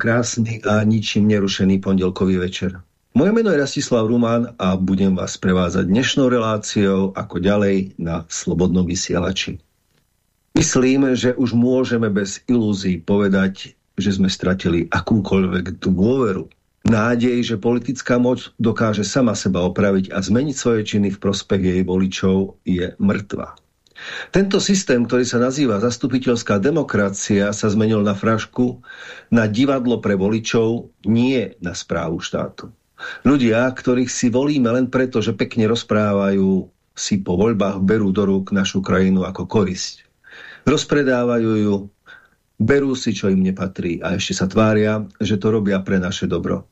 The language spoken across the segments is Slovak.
Krásny a ničím nerušený pondelkový večer. Moje meno je Rastislav Rumán a budem vás prevázať dnešnou reláciou ako ďalej na Slobodnom vysielači. Myslím, že už môžeme bez ilúzií povedať, že sme stratili akúkoľvek dôveru. Nádej, že politická moc dokáže sama seba opraviť a zmeniť svoje činy v prospech jej voličov je mŕtva. Tento systém, ktorý sa nazýva zastupiteľská demokracia, sa zmenil na frašku, na divadlo pre voličov, nie na správu štátu. Ľudia, ktorých si volíme len preto, že pekne rozprávajú, si po voľbách berú do rúk našu krajinu ako korisť. Rozpredávajú ju, berú si, čo im nepatrí a ešte sa tvária, že to robia pre naše dobro.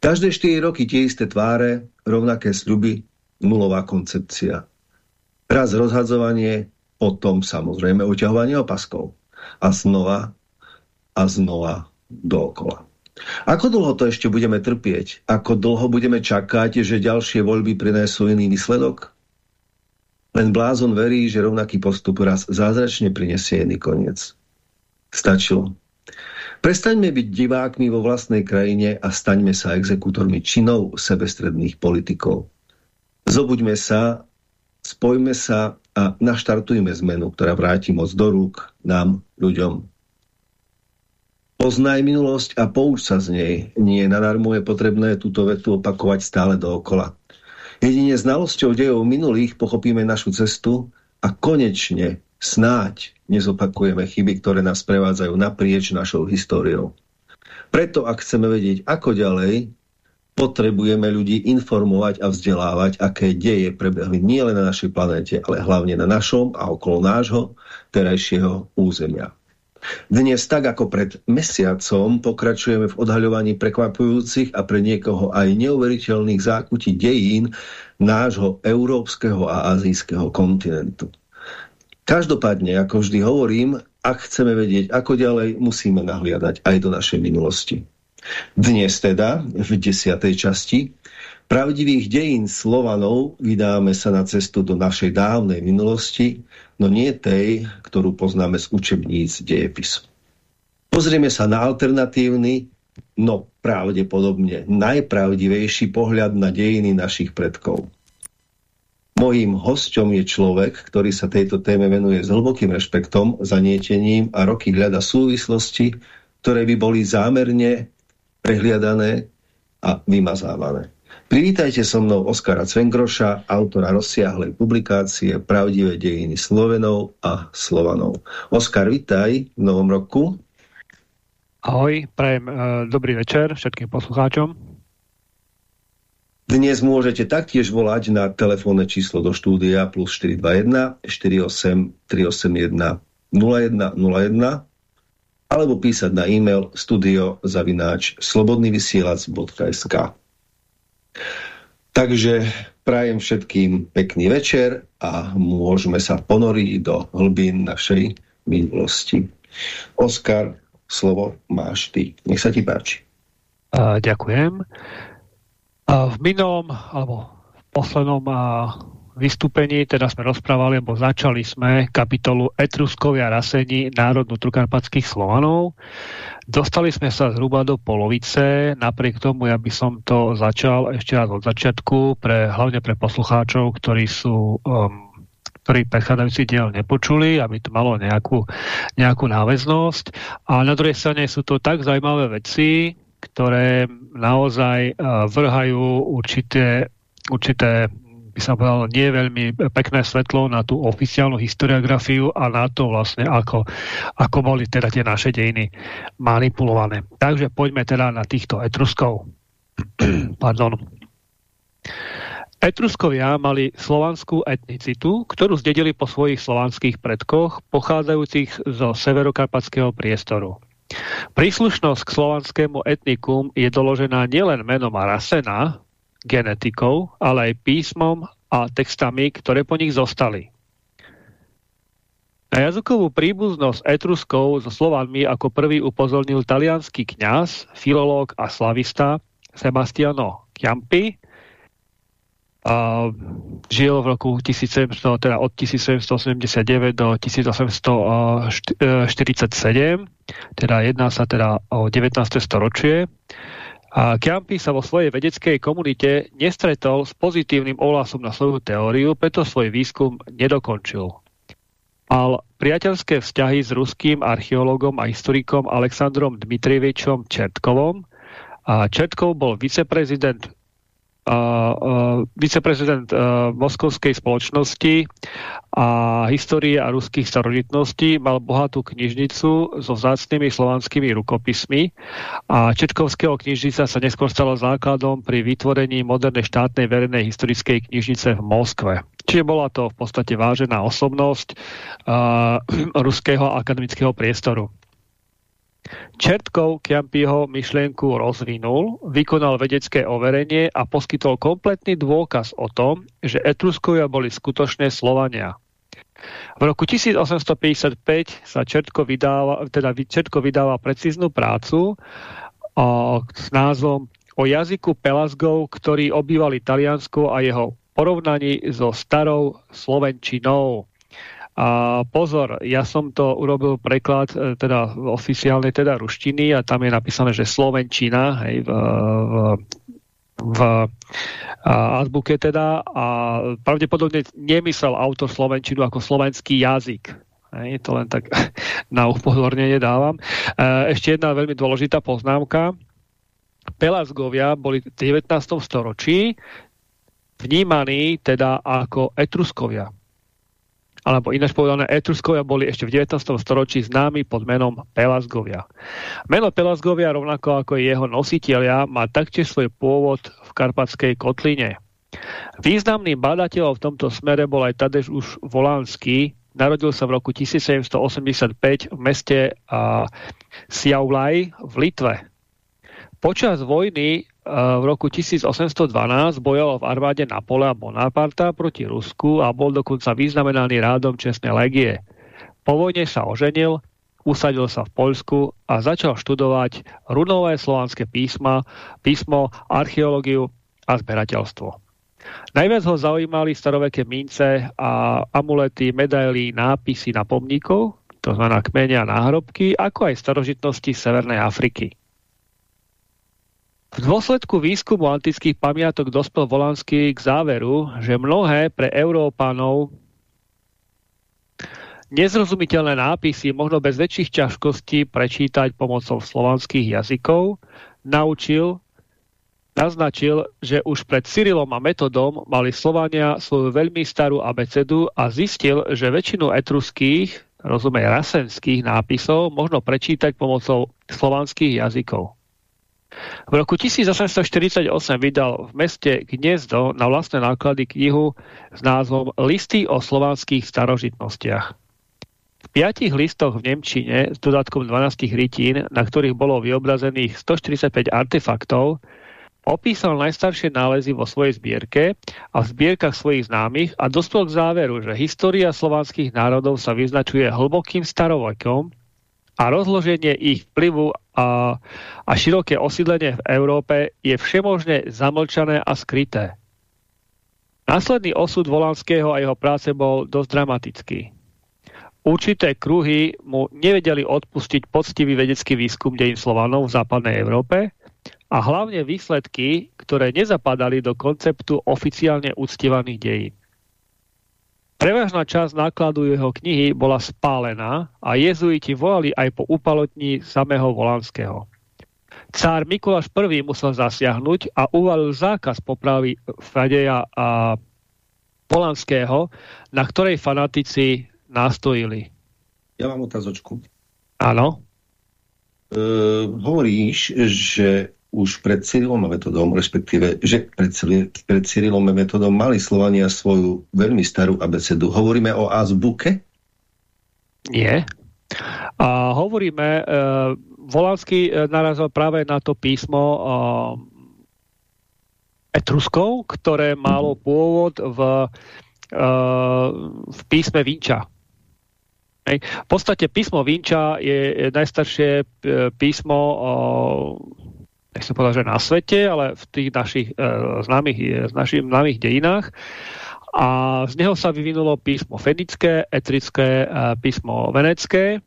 Každé 4 roky tie isté tváre, rovnaké sľuby, nulová koncepcia. Raz rozhadzovanie, potom samozrejme uťahovanie opaskov. A znova a znova dookola. Ako dlho to ešte budeme trpieť? Ako dlho budeme čakať, že ďalšie voľby prinesú iný výsledok? Len blázon verí, že rovnaký postup raz zázračne prinesie iný koniec. Stačilo. Prestaňme byť divákmi vo vlastnej krajine a staňme sa exekútormi činov sebestredných politikov. Zobuďme sa spojme sa a naštartujme zmenu, ktorá vráti moc do rúk nám, ľuďom. Poznaj minulosť a pouč sa z nej. Nie nadarmo je potrebné túto vetu opakovať stále dookola. Jedine znalosťou dejov minulých pochopíme našu cestu a konečne, snáď, nezopakujeme chyby, ktoré nás prevádzajú naprieč našou históriou. Preto, ak chceme vedieť, ako ďalej, potrebujeme ľudí informovať a vzdelávať, aké deje prebehli nielen na našej planéte, ale hlavne na našom a okolo nášho terajšieho územia. Dnes, tak ako pred mesiacom, pokračujeme v odhaľovaní prekvapujúcich a pre niekoho aj neuveriteľných zákutí dejín nášho európskeho a azijského kontinentu. Každopádne, ako vždy hovorím, ak chceme vedieť, ako ďalej, musíme nahliadať aj do našej minulosti. Dnes teda, v desiatej časti, pravdivých dejín Slovanov vydáme sa na cestu do našej dávnej minulosti, no nie tej, ktorú poznáme z učebníc dejepisu. Pozrieme sa na alternatívny, no pravdepodobne najpravdivejší pohľad na dejiny našich predkov. Mojím hosťom je človek, ktorý sa tejto téme venuje s hlbokým rešpektom, zanietením a roky hľada súvislosti, ktoré by boli zámerne prehliadané a vymazávané. Privítajte so mnou Oskara Cvengroša, autora rozsiahlej publikácie Pravdivé dejiny Slovenov a Slovanov. Oskar, vitaj v novom roku. Ahoj, prajem e, dobrý večer všetkým poslucháčom. Dnes môžete taktiež volať na telefónne číslo do štúdia plus 421 48 381 0101 alebo písať na e-mail studiozavináč slobodnyvysielac.sk Takže prajem všetkým pekný večer a môžeme sa ponoriť do hlbín našej minulosti. Oskar, slovo máš ty. Nech sa ti páči. Uh, ďakujem. Uh, v minulom, alebo v poslednom uh, vystúpení teda sme rozprávali, alebo začali sme kapitolu Etruskovia rasení národnú trukarpatských Slovanov. Dostali sme sa zhruba do polovice, napriek tomu ja by som to začal ešte raz od začiatku, pre, hlavne pre poslucháčov, ktorí sú um, ktorí predchádzajúci diel nepočuli, aby to malo nejakú, nejakú náväznosť. A na druhej strane sú to tak zaujímavé veci, ktoré naozaj uh, vrhajú určité, určité by sa povedal, nie veľmi pekné svetlo na tú oficiálnu historiografiu a na to vlastne, ako, ako boli teda tie naše dejiny manipulované. Takže poďme teda na týchto Etruskov. Pardon. Etruskovia mali slovanskú etnicitu, ktorú zdedili po svojich slovanských predkoch, pochádzajúcich zo severokarpatského priestoru. Príslušnosť k slovanskému etnikum je doložená nielen menom Rasena, genetikou, ale aj písmom a textami, ktoré po nich zostali. Na jazykovú príbuznosť Etruskov so Slovanmi ako prvý upozornil talianský kňaz, filológ a slavista Sebastiano Chiampi uh, žil v roku 1700, teda od 1789 do 1847, teda jedná sa teda o 19. storočie. A Chiampi sa vo svojej vedeckej komunite nestretol s pozitívnym ohlasom na svoju teóriu, preto svoj výskum nedokončil. Mal priateľské vzťahy s ruským archeológom a historikom Aleksandrom Dmitrievičom Čertkovom. A Čertkov bol viceprezident viceprezident Moskovskej spoločnosti a histórie a ruských starožitností mal bohatú knižnicu so vzácnými slovanskými rukopismi a Četkovského knižnica sa neskôr stalo základom pri vytvorení modernej štátnej verejnej historickej knižnice v Moskve. Čiže bola to v podstate vážená osobnosť uh, ruského akademického priestoru. Čertkov Kiampiho myšlienku rozvinul, vykonal vedecké overenie a poskytol kompletný dôkaz o tom, že Etruskovia boli skutočné Slovania. V roku 1855 sa Čertko vydáva, teda Čertko vydáva precíznu prácu o, s názvom o jazyku Pelazgov, ktorí obývali Taliansko a jeho porovnaní so starou Slovenčinou. A pozor, ja som to urobil preklad e, teda oficiálnej teda ruštiny a tam je napísané, že Slovenčina hej, v, v, v azbuke teda a pravdepodobne nemyslel autor Slovenčinu ako slovenský jazyk. Hej, to len tak na upozornenie dávam. E, ešte jedna veľmi dôležitá poznámka. Pelazgovia boli v 19. storočí vnímaní teda ako Etruskovia alebo ináč povedané, Etruskovia boli ešte v 19. storočí známi pod menom Pelasgovia. Meno Pelasgovia, rovnako ako jeho nositeľia, má taktiež svoj pôvod v Karpatskej kotline. Významným badateľom v tomto smere bol aj Tadeš už Volánsky, narodil sa v roku 1785 v meste uh, Siaulaj v Litve. Počas vojny v roku 1812 bojoval v armáde Napoleon Bonaparte proti Rusku a bol dokonca vyznamenaný rádom Čestnej legie. Po vojne sa oženil, usadil sa v Poľsku a začal študovať runové slovanské písma, písmo, archeológiu a zberateľstvo. Najviac ho zaujímali staroveké mince a amulety, medaily, nápisy na pomníkov, to znamená kmene a náhrobky, ako aj starožitnosti Severnej Afriky. V dôsledku výskumu antických pamiatok dospel Volanský k záveru, že mnohé pre Európanov nezrozumiteľné nápisy možno bez väčších ťažkostí prečítať pomocou slovanských jazykov, naučil, naznačil, že už pred Cyrilom a Metodom mali Slovania svoju veľmi starú abecedu a zistil, že väčšinu etruských, rozumej rasenských nápisov možno prečítať pomocou slovanských jazykov. V roku 1848 vydal v meste Gnezdo na vlastné náklady knihu s názvom Listy o slovanských starožitnostiach. V piatich listoch v Nemčine s dodatkom 12 rytín, na ktorých bolo vyobrazených 145 artefaktov, opísal najstaršie nálezy vo svojej zbierke a v zbierkach svojich známych a dospel k záveru, že história slovanských národov sa vyznačuje hlbokým starovekom a rozloženie ich vplyvu a, a široké osídlenie v Európe je všemožne zamlčané a skryté. Následný osud Volanského a jeho práce bol dosť dramatický. Určité kruhy mu nevedeli odpustiť poctivý vedecký výskum dejín Slovanov v západnej Európe a hlavne výsledky, ktoré nezapadali do konceptu oficiálne uctievaných dejín. Prevažná časť nákladu jeho knihy bola spálená a jezuiti volali aj po upalotní samého Volanského. Cár Mikuláš I musel zasiahnuť a uvalil zákaz popravy Fadeja a Polanského, na ktorej fanatici nastojili. Ja mám otázočku. Áno. E, hovoríš, že už pred Cyrilom a metodom, respektíve, že pred, pred Cyrilom a metodom mali Slovania svoju veľmi starú abecedu. Hovoríme o azbuke? Nie. A hovoríme, e, Volanský e, narazil práve na to písmo e, Etruskov, ktoré malo pôvod v, e, v písme Vinča. V podstate písmo Vinča je najstaršie e, písmo nechcem povedať, že na svete, ale v tých našich e, známych, našich známych dejinách. A z neho sa vyvinulo písmo fenické, etrické, e, písmo venecké.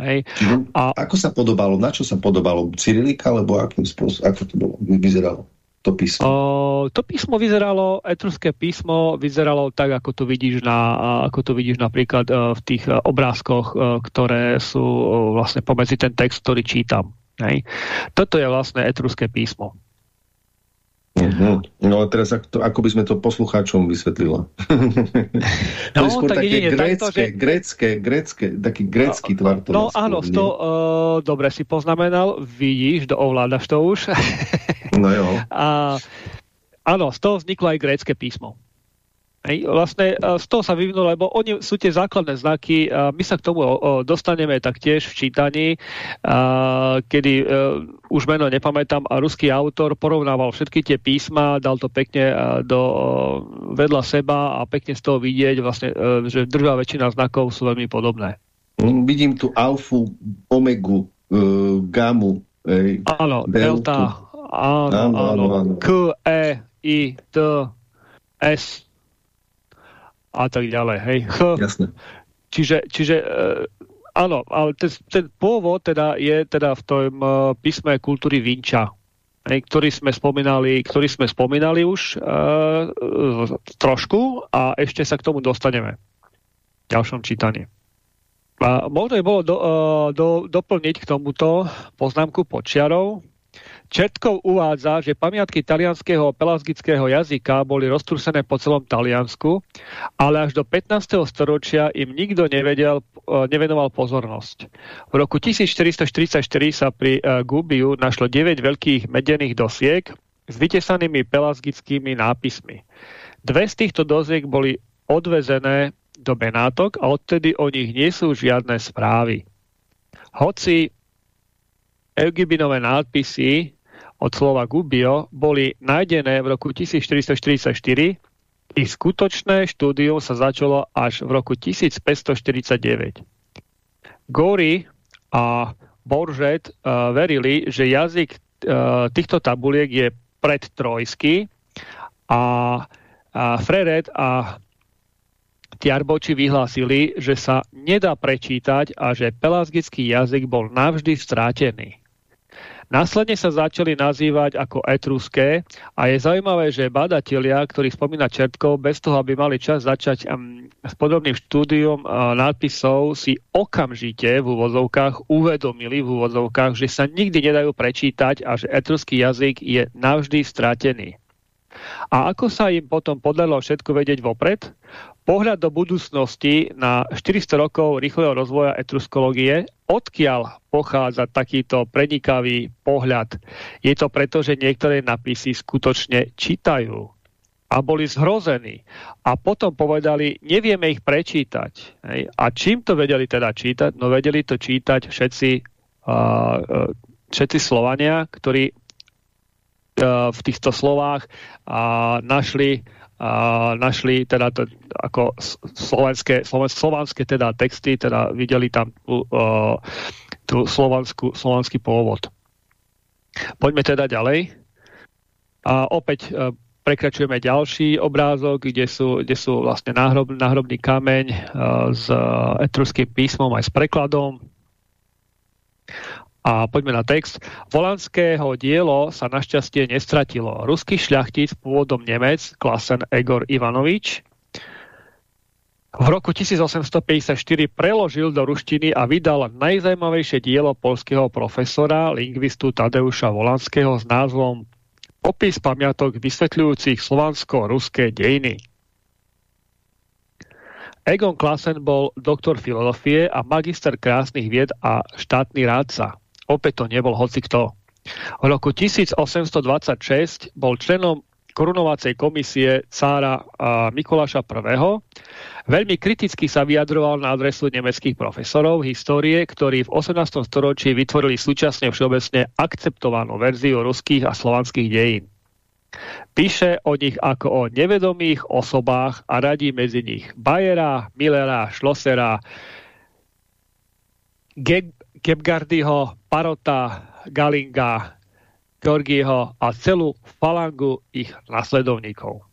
Hej. A, ako sa podobalo? Na čo sa podobalo? Cyrilika, alebo akým spôsobom? Ako to bolo? Vyzeralo? to písmo? O, to písmo vyzeralo, etruské písmo vyzeralo tak, ako to vidíš, na, ako to vidíš napríklad uh, v tých uh, obrázkoch, ktoré sú vlastne pomedzi ten text, ktorý čítam. Hej. Toto je vlastne etruské písmo. Mhm. No a teraz ako, ako by sme to poslucháčom vysvetlila? no, to je skôr tak také grécké, takto, že... grécké, grécké, taký grécky tvar. To no áno, to, uh, dobre si poznamenal, vidíš, do ovládaš to už. no jo. A, áno, z toho vzniklo aj grécké písmo. Vlastne z toho sa vyvinulo, lebo oni sú tie základné znaky, my sa k tomu dostaneme taktiež v čítaní, kedy e, už meno nepamätám a ruský autor porovnával všetky tie písma, dal to pekne do, vedľa seba a pekne z toho vidieť, vlastne, e, že druhá väčšina znakov sú veľmi podobné. Vidím tu alfu, omegu, gamu, ej, áno, delta, áno, áno, áno, áno, K, E, I, T, S, a tak ďalej. Hej. Jasne. Čiže, čiže e, áno, ale ten, ten pôvod teda je teda v tom e, písme kultúry Vinča, ktorý sme spomínali, ktorý sme spomínali už e, trošku a ešte sa k tomu dostaneme v ďalšom čítaní. A možno je bolo do, e, do, doplniť k tomuto poznámku počiarov, Čertkov uvádza, že pamiatky talianského pelasgického jazyka boli roztrúsené po celom Taliansku, ale až do 15. storočia im nikto nevedel, e, nevenoval pozornosť. V roku 1444 sa pri e, Gubiu našlo 9 veľkých medených dosiek s vytesanými pelasgickými nápismi. Dve z týchto dosiek boli odvezené do Benátok a odtedy o nich nie sú žiadne správy. Hoci Eugibinové nápisy od slova Gubio boli nájdené v roku 1444, ich skutočné štúdium sa začalo až v roku 1549. Gory a Boržet uh, verili, že jazyk uh, týchto tabuliek je predtrojský a, a Freret a Tiarboči vyhlásili, že sa nedá prečítať a že pelasgický jazyk bol navždy strátený. Následne sa začali nazývať ako etruské a je zaujímavé, že badatelia, ktorí spomína Čertkov, bez toho, aby mali čas začať um, s podobným štúdiom uh, nápisov, si okamžite v úvozovkách uvedomili v úvozovkách, že sa nikdy nedajú prečítať a že etruský jazyk je navždy stratený. A ako sa im potom podarilo všetko vedieť vopred? Pohľad do budúcnosti na 400 rokov rýchleho rozvoja etruskológie, odkiaľ pochádza takýto prenikavý pohľad? Je to preto, že niektoré napisy skutočne čítajú a boli zhrození. A potom povedali, nevieme ich prečítať. A čím to vedeli teda čítať? No vedeli to čítať všetci, uh, všetci Slovania, ktorí uh, v týchto slovách našli a našli teda to, ako slovenské, slovanské teda texty, teda videli tam uh, tú slovanský pôvod. Poďme teda ďalej. A opäť uh, prekračujeme ďalší obrázok, kde sú, kde sú vlastne náhrob, náhrobný kameň uh, s uh, etruským písmom aj s prekladom. A poďme na text. Volanského dielo sa našťastie nestratilo. Ruský šľachtic, pôvodom Nemec, klasen Egor Ivanovič, v roku 1854 preložil do ruštiny a vydal najzajímavejšie dielo polského profesora, lingvistu Tadeuša Volanského s názvom Opis pamiatok vysvetľujúcich slovansko-ruské dejiny. Egon Klassen bol doktor filozofie a magister krásnych vied a štátny rádca. Opäť to nebol hocikto. V roku 1826 bol členom korunovacej komisie cára Mikuláša I. Veľmi kriticky sa vyjadroval na adresu nemeckých profesorov histórie, ktorí v 18. storočí vytvorili súčasne všeobecne akceptovanú verziu ruských a slovanských dejín. Píše o nich ako o nevedomých osobách a radí medzi nich Bayera, Millera, Schlossera, Gebgardyho, Parota, Galinga, Georgieho a celú falangu ich nasledovníkov.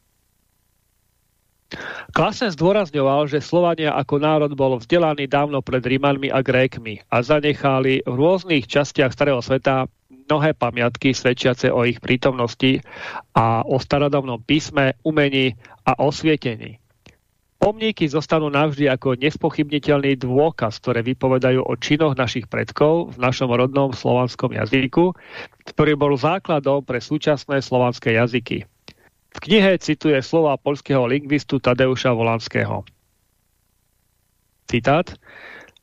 Klasen zdôrazňoval, že Slovania ako národ bol vzdelaný dávno pred Rímanmi a Grékmi a zanechali v rôznych častiach starého sveta mnohé pamiatky svedčiace o ich prítomnosti a o starodavnom písme, umení a osvietení. Pomníky zostanú navždy ako nespochybniteľný dôkaz, ktoré vypovedajú o činoch našich predkov v našom rodnom slovanskom jazyku, ktorý bol základom pre súčasné slovanské jazyky. V knihe cituje slova polského lingvistu Tadeuša Volanského. Citát.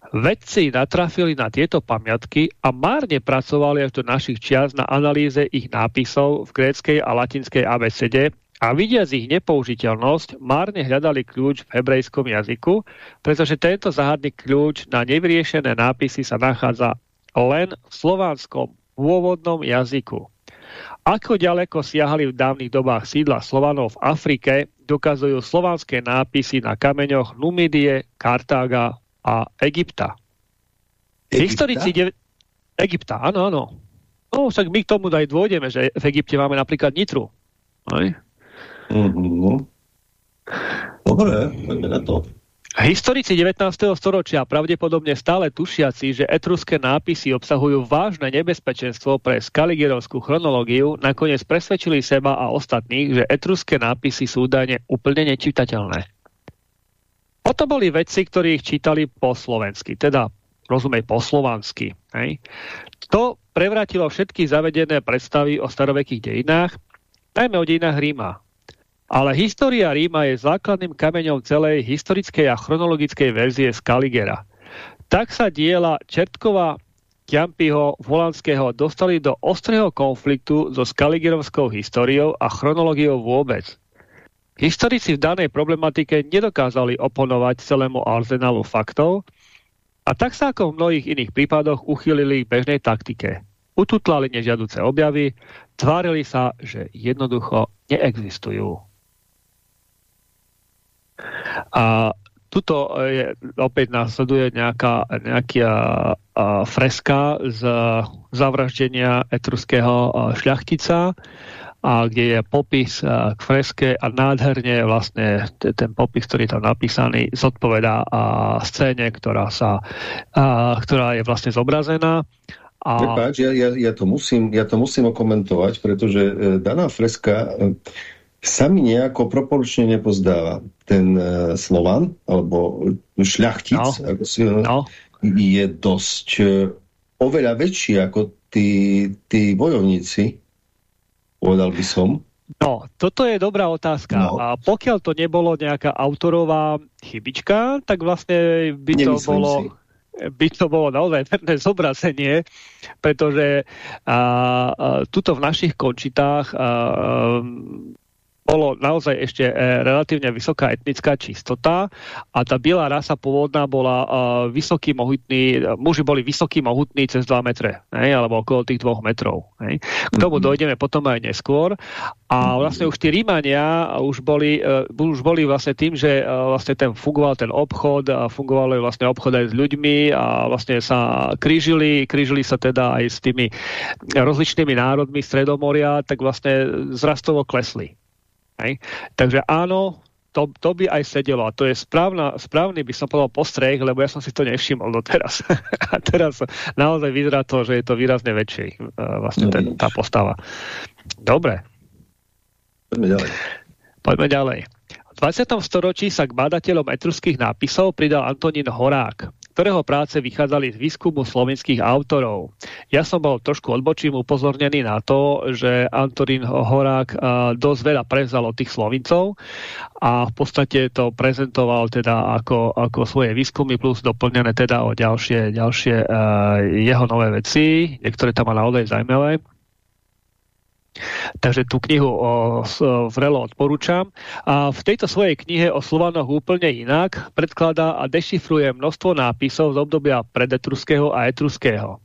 Vedci natrafili na tieto pamiatky a márne pracovali až do našich čias na analýze ich nápisov v gréckej a latinskej abecede a vidiac ich nepoužiteľnosť, márne hľadali kľúč v hebrejskom jazyku, pretože tento záhadný kľúč na nevyriešené nápisy sa nachádza len v slovanskom pôvodnom jazyku. Ako ďaleko siahali v dávnych dobách sídla Slovanov v Afrike, dokazujú slovanské nápisy na kameňoch Numidie, Kartága a Egypta. Egypta? Historici... De... Egypta, áno, áno. No, však my k tomu aj dôjdeme, že v Egypte máme napríklad Nitru. Aj? Mm -hmm. Dobre, poďme na to. Historici 19. storočia pravdepodobne stále tušiaci, že etruské nápisy obsahujú vážne nebezpečenstvo pre skaligerovskú chronológiu, nakoniec presvedčili seba a ostatných, že etruské nápisy sú údajne úplne nečitateľné. Potom boli vedci, ktorí ich čítali po slovensky, teda rozumej po slovansky. Hej. To prevratilo všetky zavedené predstavy o starovekých dejinách, najmä o dejinách Ríma. Ale história Ríma je základným kameňom celej historickej a chronologickej verzie z Kaligera. Tak sa diela Čertkova, Kiampiho, Volanského dostali do ostrého konfliktu so Skaligerovskou históriou a chronológiou vôbec. Historici v danej problematike nedokázali oponovať celému arzenálu faktov a tak sa ako v mnohých iných prípadoch uchýlili k bežnej taktike. Ututlali nežiaduce objavy, tvárili sa, že jednoducho neexistujú. A tuto je, opäť následuje nejaká, nejaká a, freska z zavraždenia etruského šľachtica, a kde je popis k freske a nádherne vlastne ten popis, ktorý je tam napísaný, zodpovedá scéne, ktorá, sa, ktorá je vlastne zobrazená. A... Prepáč, ja, ja, ja, to musím, ja to musím okomentovať, pretože daná freska sa mi nejako proporčne nepozdáva. Ten uh, Slovan, alebo šľachtic, no. no. je dosť uh, oveľa väčší ako tí, tí bojovníci, povedal by som. No, toto je dobrá otázka. No. A pokiaľ to nebolo nejaká autorová chybička, tak vlastne by to Nemyslím bolo... Si by to bolo naozaj verné zobrazenie, pretože a, a, tuto v našich končitách a, bolo naozaj ešte e, relatívne vysoká etnická čistota a tá biela rasa pôvodná bola e, vysoký, mohutný, muži boli vysokí, mohutní cez 2 metre, ne? alebo okolo tých 2 metrov. Ne? K tomu -hmm. dojdeme potom aj neskôr. A mhm. vlastne už tí Rímania už boli, e, už boli vlastne tým, že vlastne ten fungoval ten obchod a fungovali vlastne obchod aj s ľuďmi a vlastne sa krížili, krížili sa teda aj s tými rozličnými národmi Stredomoria, tak vlastne zrastovo klesli. Hej? Takže áno, to, to by aj sedelo. A to je správna, správny, by som povedal, postreh, lebo ja som si to nevšimol doteraz. a teraz naozaj vyzerá to, že je to výrazne väčšie, uh, vlastne ten, tá postava. Dobre. Poďme ďalej. Poďme ďalej. V 20. storočí sa k bádateľom etruských nápisov pridal Antonín Horák ktorého práce vychádzali z výskumu slovenských autorov. Ja som bol trošku odbočím upozornený na to, že Antonín Horák dosť veľa prevzal od tých Slovincov a v podstate to prezentoval teda ako, ako svoje výskumy plus doplnené teda o ďalšie, ďalšie jeho nové veci, niektoré tam má naozaj zaujímavé. Takže tú knihu o, vrelo odporúčam. A v tejto svojej knihe o Slovanoch úplne inak predkladá a dešifruje množstvo nápisov z obdobia predetruského a etruského.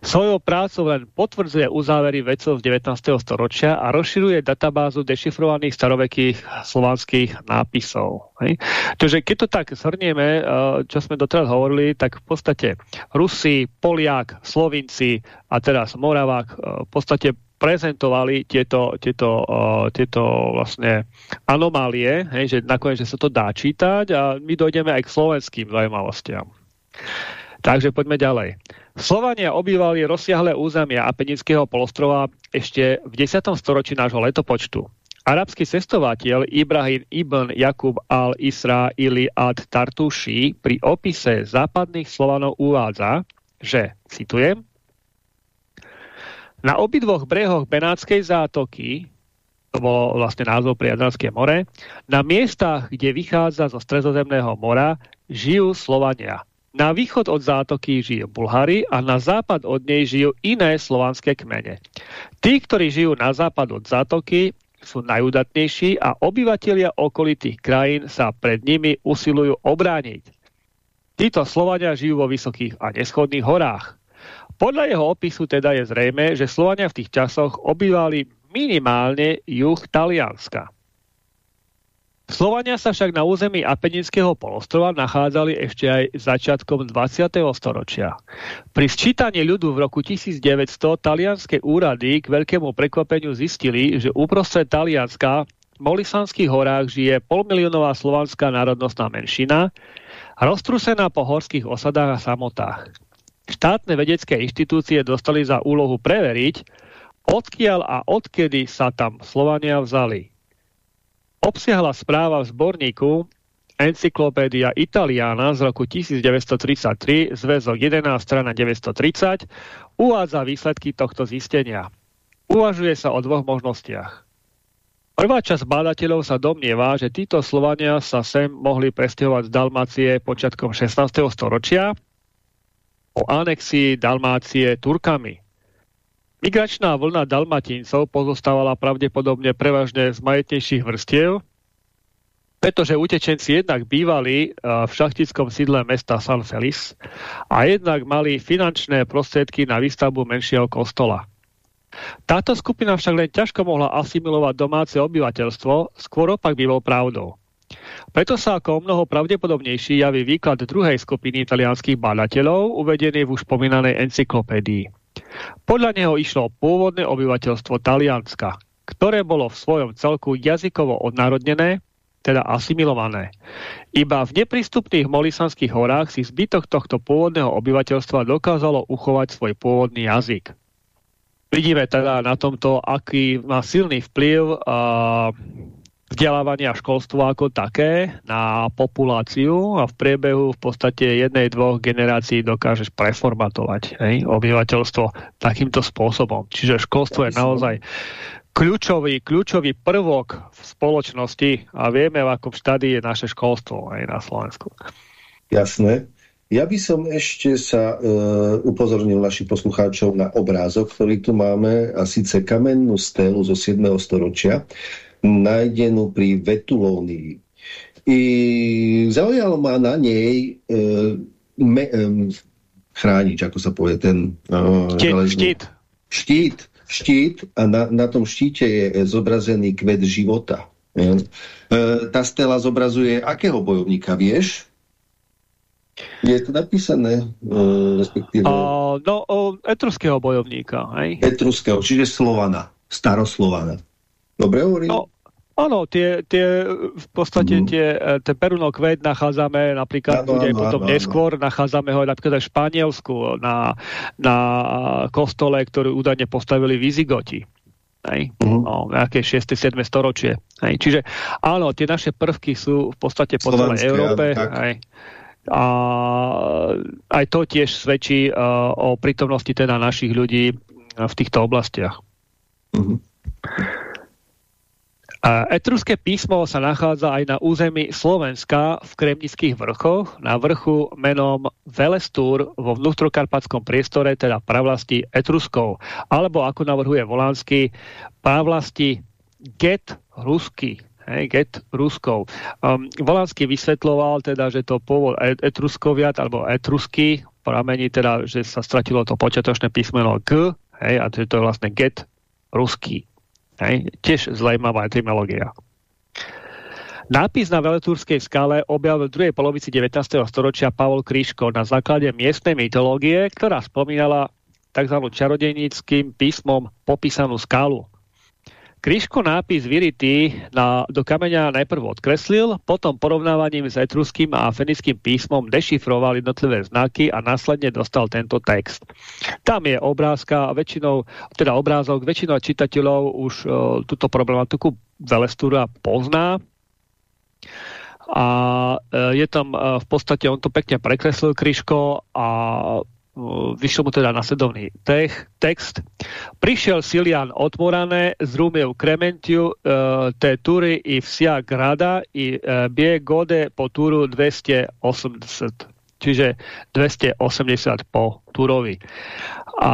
Svojou prácou len potvrdzuje uzávery vedcov z 19. storočia a rozširuje databázu dešifrovaných starovekých slovanských nápisov. Hej. Takže keď to tak zhrnieme, čo sme doteraz hovorili, tak v podstate Rusi, Poliak, Slovinci a teraz Moravák v podstate prezentovali tieto, tieto, uh, tieto vlastne anomálie, hej, že nakoniec že sa to dá čítať a my dojdeme aj k slovenským zaujímavostiam. Takže poďme ďalej. Slovania obývali rozsiahle územia Apenického polostrova ešte v 10. storočí nášho letopočtu. Arabský cestovateľ Ibrahim ibn Jakub al-Isra'ili ad Tartuši pri opise západných Slovanov uvádza, že, citujem, na obidvoch brehoch Benátskej zátoky, to bolo vlastne názov pri Jadranské more, na miestach, kde vychádza zo Stredozemného mora, žijú Slovania. Na východ od zátoky žijú Bulhári a na západ od nej žijú iné slovanské kmene. Tí, ktorí žijú na západ od zátoky, sú najudatnejší a obyvatelia okolitých krajín sa pred nimi usilujú obrániť. Títo Slovania žijú vo vysokých a neschodných horách. Podľa jeho opisu teda je zrejme, že Slovania v tých časoch obývali minimálne juh Talianska. Slovania sa však na území Apeninského polostrova nachádzali ešte aj začiatkom 20. storočia. Pri sčítaní ľudu v roku 1900 talianské úrady k veľkému prekvapeniu zistili, že uprostred Talianska v Molisanských horách žije polmiliónová slovanská národnostná menšina, roztrusená po horských osadách a samotách štátne vedecké inštitúcie dostali za úlohu preveriť, odkiaľ a odkedy sa tam Slovania vzali. Obsiahla správa v zborníku Encyklopédia Italiana z roku 1933, zväzok 11, strana 930, uvádza výsledky tohto zistenia. Uvažuje sa o dvoch možnostiach. Prvá časť bádateľov sa domnieva, že títo Slovania sa sem mohli presťahovať z Dalmácie počiatkom 16. storočia o anexii Dalmácie Turkami. Migračná vlna Dalmatíncov pozostávala pravdepodobne prevažne z majetnejších vrstiev, pretože utečenci jednak bývali v šachtickom sídle mesta San Feliz a jednak mali finančné prostriedky na výstavbu menšieho kostola. Táto skupina však len ťažko mohla asimilovať domáce obyvateľstvo, skôr opak by bol pravdou. Preto sa ako mnoho pravdepodobnejší javí výklad druhej skupiny italianských badateľov, uvedený v už spomínanej encyklopédii. Podľa neho išlo pôvodné obyvateľstvo Talianska, ktoré bolo v svojom celku jazykovo odnárodnené, teda asimilované. Iba v neprístupných Molisanských horách si zbytok tohto pôvodného obyvateľstva dokázalo uchovať svoj pôvodný jazyk. Vidíme teda na tomto, aký má silný vplyv uh, vzdelávania a školstvo ako také na populáciu a v priebehu v podstate jednej, dvoch generácií dokážeš preformatovať hej, obyvateľstvo takýmto spôsobom. Čiže školstvo je naozaj kľúčový, kľúčový prvok v spoločnosti a vieme, v akom štádii je naše školstvo aj na Slovensku. Jasné. Ja by som ešte sa e, upozornil našich poslucháčov na obrázok, ktorý tu máme, a síce kamennú stelu zo 7. storočia, nájdenú pri Vetulónii. I zaujalo ma na nej e, me, e, chránič, ako sa povie ten... E, štít, štít. Štít, štít a na, na tom štíte je zobrazený kvet života. E, tá stela zobrazuje akého bojovníka, vieš? Je to napísané, uh, respektíve... Uh, no, uh, etruského bojovníka, hej? Etruského, čiže Slovana, staroslovana. Dobre hovorím? No, áno, tie, tie, v podstate mm. tie, e, ten Perunok kvet nachádzame napríklad ano, ano, potom ano, neskôr, ano. nachádzame ho napríklad v Španielsku na, na kostole, ktorý údajne postavili Vizigoti. Hej? Uh-huh. No, nejaké 6. 7. storočie. Hej? Čiže áno, tie naše prvky sú v podstate po celej Európe. Hej? A aj to tiež svedčí uh, o prítomnosti teda našich ľudí v týchto oblastiach. Uh-huh. Etruské písmo sa nachádza aj na území Slovenska v Kremnických vrchoch, na vrchu menom Velestúr vo vnútrokarpatskom priestore, teda pravlasti Etruskov, alebo ako navrhuje Volánsky, pravlasti Get Rusky, Get Ruskov. Um, Volánsky vysvetloval teda, že to pôvod Etruskovia, alebo Etrusky, pramení teda, že sa stratilo to počiatočné písmeno G, hej, a to je vlastne Get Ruský. Hej? Tiež zaujímavá etymológia. Nápis na Veletúrskej skale objavil v druhej polovici 19. storočia Pavol Kryško na základe miestnej mytológie, ktorá spomínala tzv. čarodejníckým písmom popísanú skálu. Kryško nápis Virity na, do kameňa najprv odkreslil, potom porovnávaním s etruským a fenickým písmom dešifroval jednotlivé znaky a následne dostal tento text. Tam je obrázka, väčšinou, teda obrázok, väčšinou čitateľov už uh, túto problematiku Velestúra pozná a uh, je tam uh, v podstate, on to pekne prekreslil Kryško a vyšiel mu teda nasledovný text. Prišiel Silian od Morane, zrúmil Krementiu, e, té tury i vsia grada i e, bie gode po túru 280. Čiže 280 po Turovi. A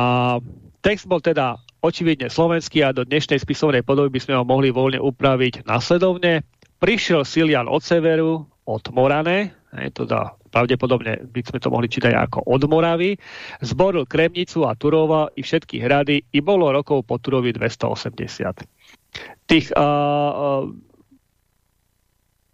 text bol teda očividne slovenský a do dnešnej spisovnej podoby by sme ho mohli voľne upraviť nasledovne. Prišiel Silian od severu, od Morane, je to dá pravdepodobne by sme to mohli čítať ako od Moravy, zboril Kremnicu a Turova i všetky hrady i bolo rokov po Turovi 280. Tých uh,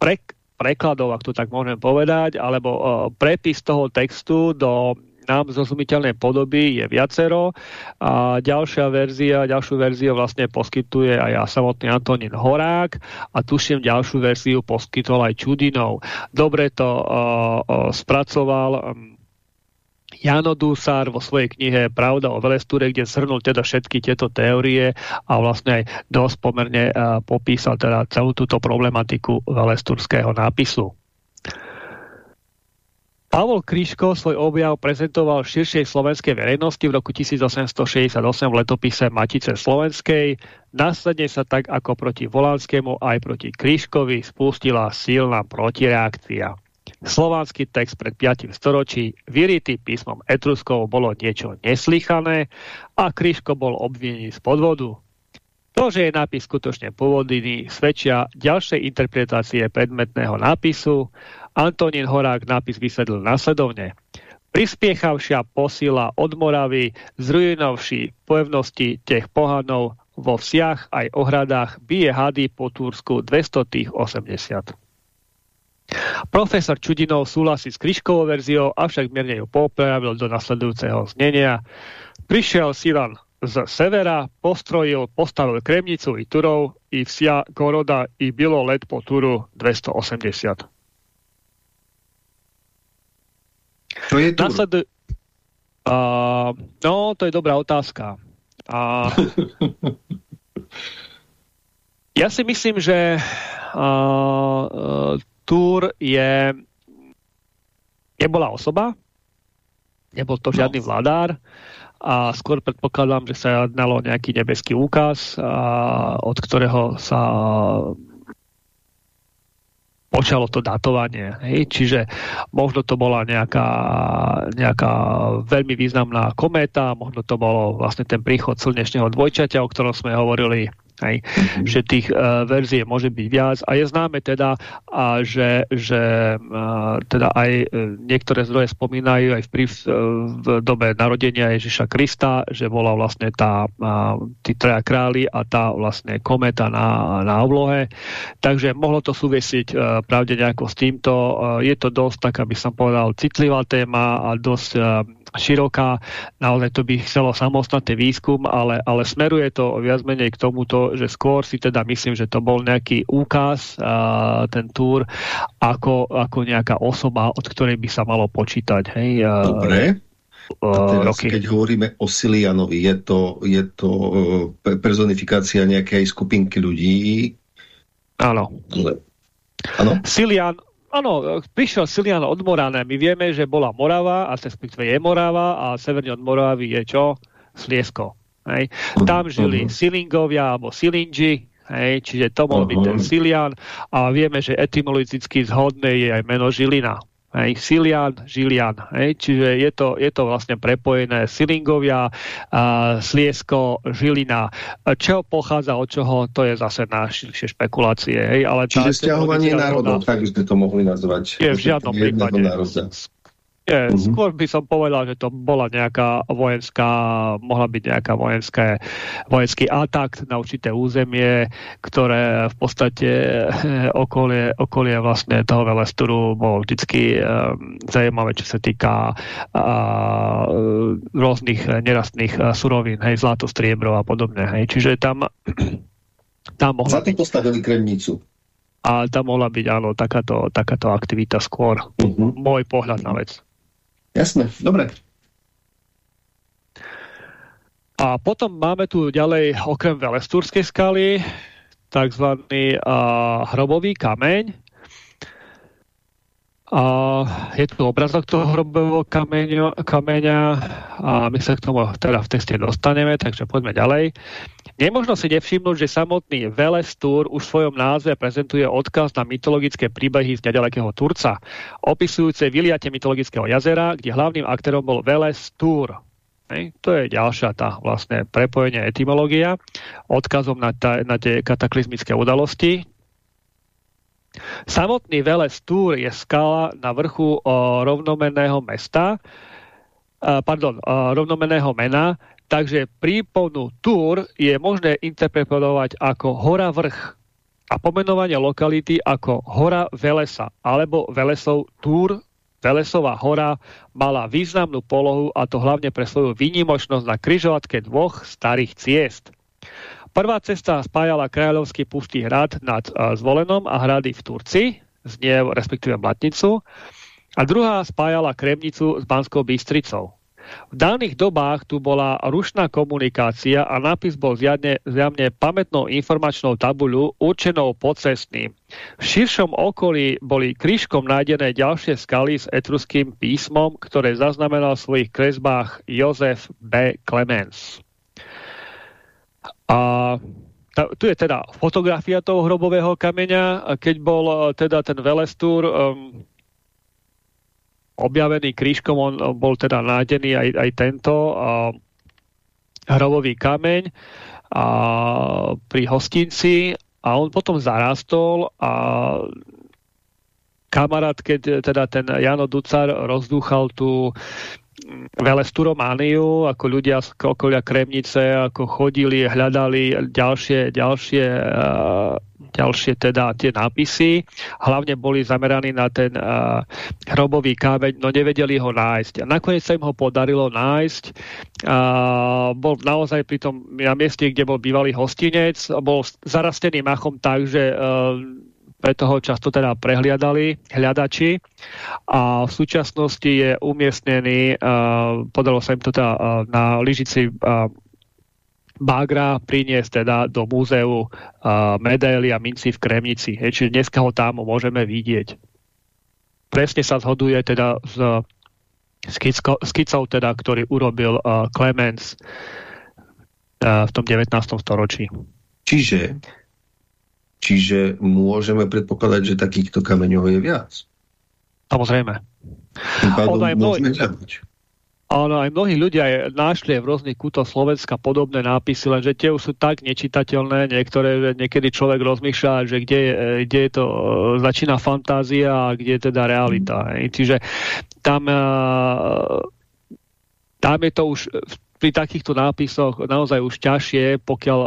prek, prekladov, ak to tak môžem povedať, alebo uh, prepis toho textu do nám zrozumiteľnej podoby je viacero a ďalšia verzia, ďalšiu verziu vlastne poskytuje aj samotný Antonín Horák a tuším ďalšiu verziu poskytol aj Čudinov. Dobre to uh, uh, spracoval um, Jano Dusár vo svojej knihe Pravda o Velestúre, kde zhrnul teda všetky tieto teórie a vlastne aj dosť pomerne uh, popísal teda celú túto problematiku velestúrského nápisu. Pavol Kryško svoj objav prezentoval v širšej slovenskej verejnosti v roku 1868 v letopise Matice Slovenskej. Následne sa tak ako proti Volanskému aj proti Kryškovi spustila silná protireakcia. Slovanský text pred 5 storočí, vyritý písmom Etruskov, bolo niečo neslychané a Kryško bol obvinený z podvodu. To, že je nápis skutočne pôvodný, svedčia ďalšej interpretácie predmetného nápisu Antonín Horák nápis vysvedlil následovne. Prispiechavšia posila od Moravy, zruinovší pevnosti tých pohanov vo vsiach aj ohradách bije hady po Túrsku 280. Profesor Čudinov súhlasí s Kryškovou verziou, avšak mierne ju popravil do nasledujúceho znenia. Prišiel Silan z severa, postrojil, postavil Kremnicu i Turov, i vsia Goroda, i bylo let po Turu 280. Čo je Tur? Nasledu... Uh, no, to je dobrá otázka. Uh, ja si myslím, že uh, uh, Tur je nebola osoba, nebol to žiadny no. vládár a skôr predpokladám, že sa jednalo nejaký nebeský úkaz, a, od ktorého sa počalo to datovanie. Hej? Čiže možno to bola nejaká, nejaká veľmi významná kométa, možno to bolo vlastne ten príchod slnečného dvojčaťa, o ktorom sme hovorili Hej. Mm-hmm. Že tých uh, verzie môže byť viac a je známe teda, a že, že uh, teda aj uh, niektoré zdroje spomínajú aj v, uh, v dobe narodenia Ježiša Krista, že bola vlastne tá, uh, tí traja králi a tá vlastne kometa na, na oblohe. Takže mohlo to súvisiť uh, pravde nejako s týmto. Uh, je to dosť, tak aby som povedal, citlivá téma a dosť uh, široká, naozaj to by chcelo samostatný výskum, ale, ale smeruje to viac menej k tomuto, že skôr si teda myslím, že to bol nejaký úkaz, a, ten túr, ako, ako nejaká osoba, od ktorej by sa malo počítať. Hej, Dobre. A teraz, roky. keď hovoríme o Silianovi, je to, je to uh, personifikácia nejakej skupinky ľudí? Áno. Ale... Áno? Silian, Áno, prišiel Silian od Morána. My vieme, že bola Morava, a respektíve je Morava a severne od Moravy je čo? Sliesko. Hej. Tam žili uh -huh. Silingovia alebo Silingi, hej, čiže to bol uh -huh. byť ten Silian a vieme, že etymologicky zhodné je aj meno Žilina. Hej, Silian, Žilian. Hej, čiže je to, je to vlastne prepojené Silingovia, a Sliesko, Žilina. Čo pochádza od čoho, to je zase na širšie špekulácie. Hej, ale čiže stiahovanie národov, tak by sme to mohli nazvať. Je v žiadnom prípade. Nie, mm -hmm. skôr by som povedal, že to bola nejaká vojenská, mohla byť nejaká vojenské, vojenský atak na určité územie, ktoré v podstate eh, okolie, okolie vlastne toho Velesturu bolo vždycky um, zaujímavé, čo sa týka uh, rôznych nerastných uh, surovín, hej, zlato, striebro a podobne. Hej. Čiže tam, tam mohla Za to postavili kremnicu. A tam mohla byť, áno, takáto, takáto aktivita skôr. Uh mhm. -huh. Môj pohľad na vec. Jasné, dobre. A potom máme tu ďalej, okrem Velestúrskej skaly, tzv. hrobový kameň. A je tu obrazok toho hrobového kameňa, a my sa k tomu teda v texte dostaneme, takže poďme ďalej. Nemožno si nevšimnúť, že samotný Velestúr už v svojom názve prezentuje odkaz na mytologické príbehy z nedalekého Turca, opisujúce vyliate mytologického jazera, kde hlavným aktérom bol Velestúr. Hej. To je ďalšia tá vlastne prepojenie etymológia odkazom na, ta, na tie kataklizmické udalosti. Samotný Velestúr je skala na vrchu o, rovnomenného mesta, a, pardon, o, rovnomenného mena, Takže príponu Túr je možné interpretovať ako hora vrch a pomenovanie lokality ako hora Velesa alebo Velesov Túr. Velesová hora mala významnú polohu a to hlavne pre svoju výnimočnosť na kryžovatke dvoch starých ciest. Prvá cesta spájala kráľovský pustý hrad nad uh, Zvolenom a hrady v Turci, z Niev, respektíve Blatnicu, a druhá spájala Kremnicu s Banskou Bystricou. V daných dobách tu bola rušná komunikácia a nápis bol zjadne, zjavne pamätnou informačnou tabuľu určenou pocestným. V širšom okolí boli krížkom nájdené ďalšie skaly s etruským písmom, ktoré zaznamenal v svojich kresbách Jozef B. Clemens. A ta, tu je teda fotografia toho hrobového kameňa, keď bol eh, teda ten Velestúr um, objavený krížkom, on bol teda nájdený aj, aj tento a, hrobový kameň a, pri hostinci. A on potom zarastol a kamarát, keď teda ten Jano Ducar rozdúchal tú Velesturomániu, ako ľudia z okolia Kremnice, ako chodili, hľadali ďalšie, ďalšie, uh, ďalšie teda tie nápisy. Hlavne boli zameraní na ten uh, hrobový kámeň, no nevedeli ho nájsť. A nakoniec sa im ho podarilo nájsť. Uh, bol naozaj pri tom na mieste, kde bol bývalý hostinec, bol zarastený machom tak, že uh, preto ho často teda prehliadali hľadači a v súčasnosti je umiestnený, uh, podalo sa im to teda uh, na lyžici uh, Bagra priniesť teda do múzeu uh, medaily a minci v Kremnici. Je, čiže dneska ho tam môžeme vidieť. Presne sa zhoduje teda s skicou, teda, ktorý urobil uh, Clemens uh, v tom 19. storočí. Čiže Čiže môžeme predpokladať, že takýchto kameňov je viac. Samozrejme. Ono aj, mnohí, áno, aj mnohí ľudia našli v rôznych kútoch Slovenska podobné nápisy, lenže tie už sú tak nečitateľné, niektoré, že niekedy človek rozmýšľa, že kde, kde je to, začína fantázia a kde je teda realita. Mm. Čiže tam, tam je to už pri takýchto nápisoch naozaj už ťažšie, pokiaľ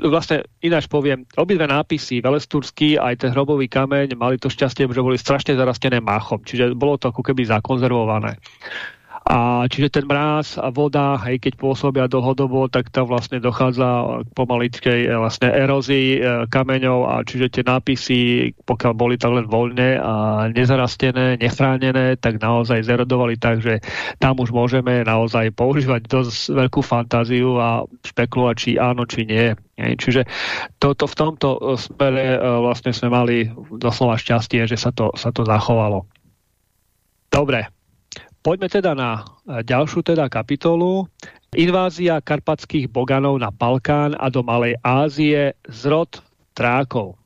vlastne ináč poviem, obidve nápisy, Velestúrsky aj ten hrobový kameň, mali to šťastie, že boli strašne zarastené máchom, čiže bolo to ako keby zakonzervované. A čiže ten mráz a voda, hej, keď pôsobia dlhodobo, tak tam vlastne dochádza k pomaličkej e, vlastne erózii e, kameňov a čiže tie nápisy, pokiaľ boli tak len voľne a nezarastené, nechránené, tak naozaj zerodovali tak, že tam už môžeme naozaj používať dosť veľkú fantáziu a špekulovať, či áno, či nie. Hej. Čiže toto, v tomto e, smere vlastne sme mali doslova šťastie, že sa to, sa to zachovalo. Dobre, Poďme teda na e, ďalšiu teda kapitolu. Invázia karpatských boganov na Balkán a do Malej Ázie, zrod trákov.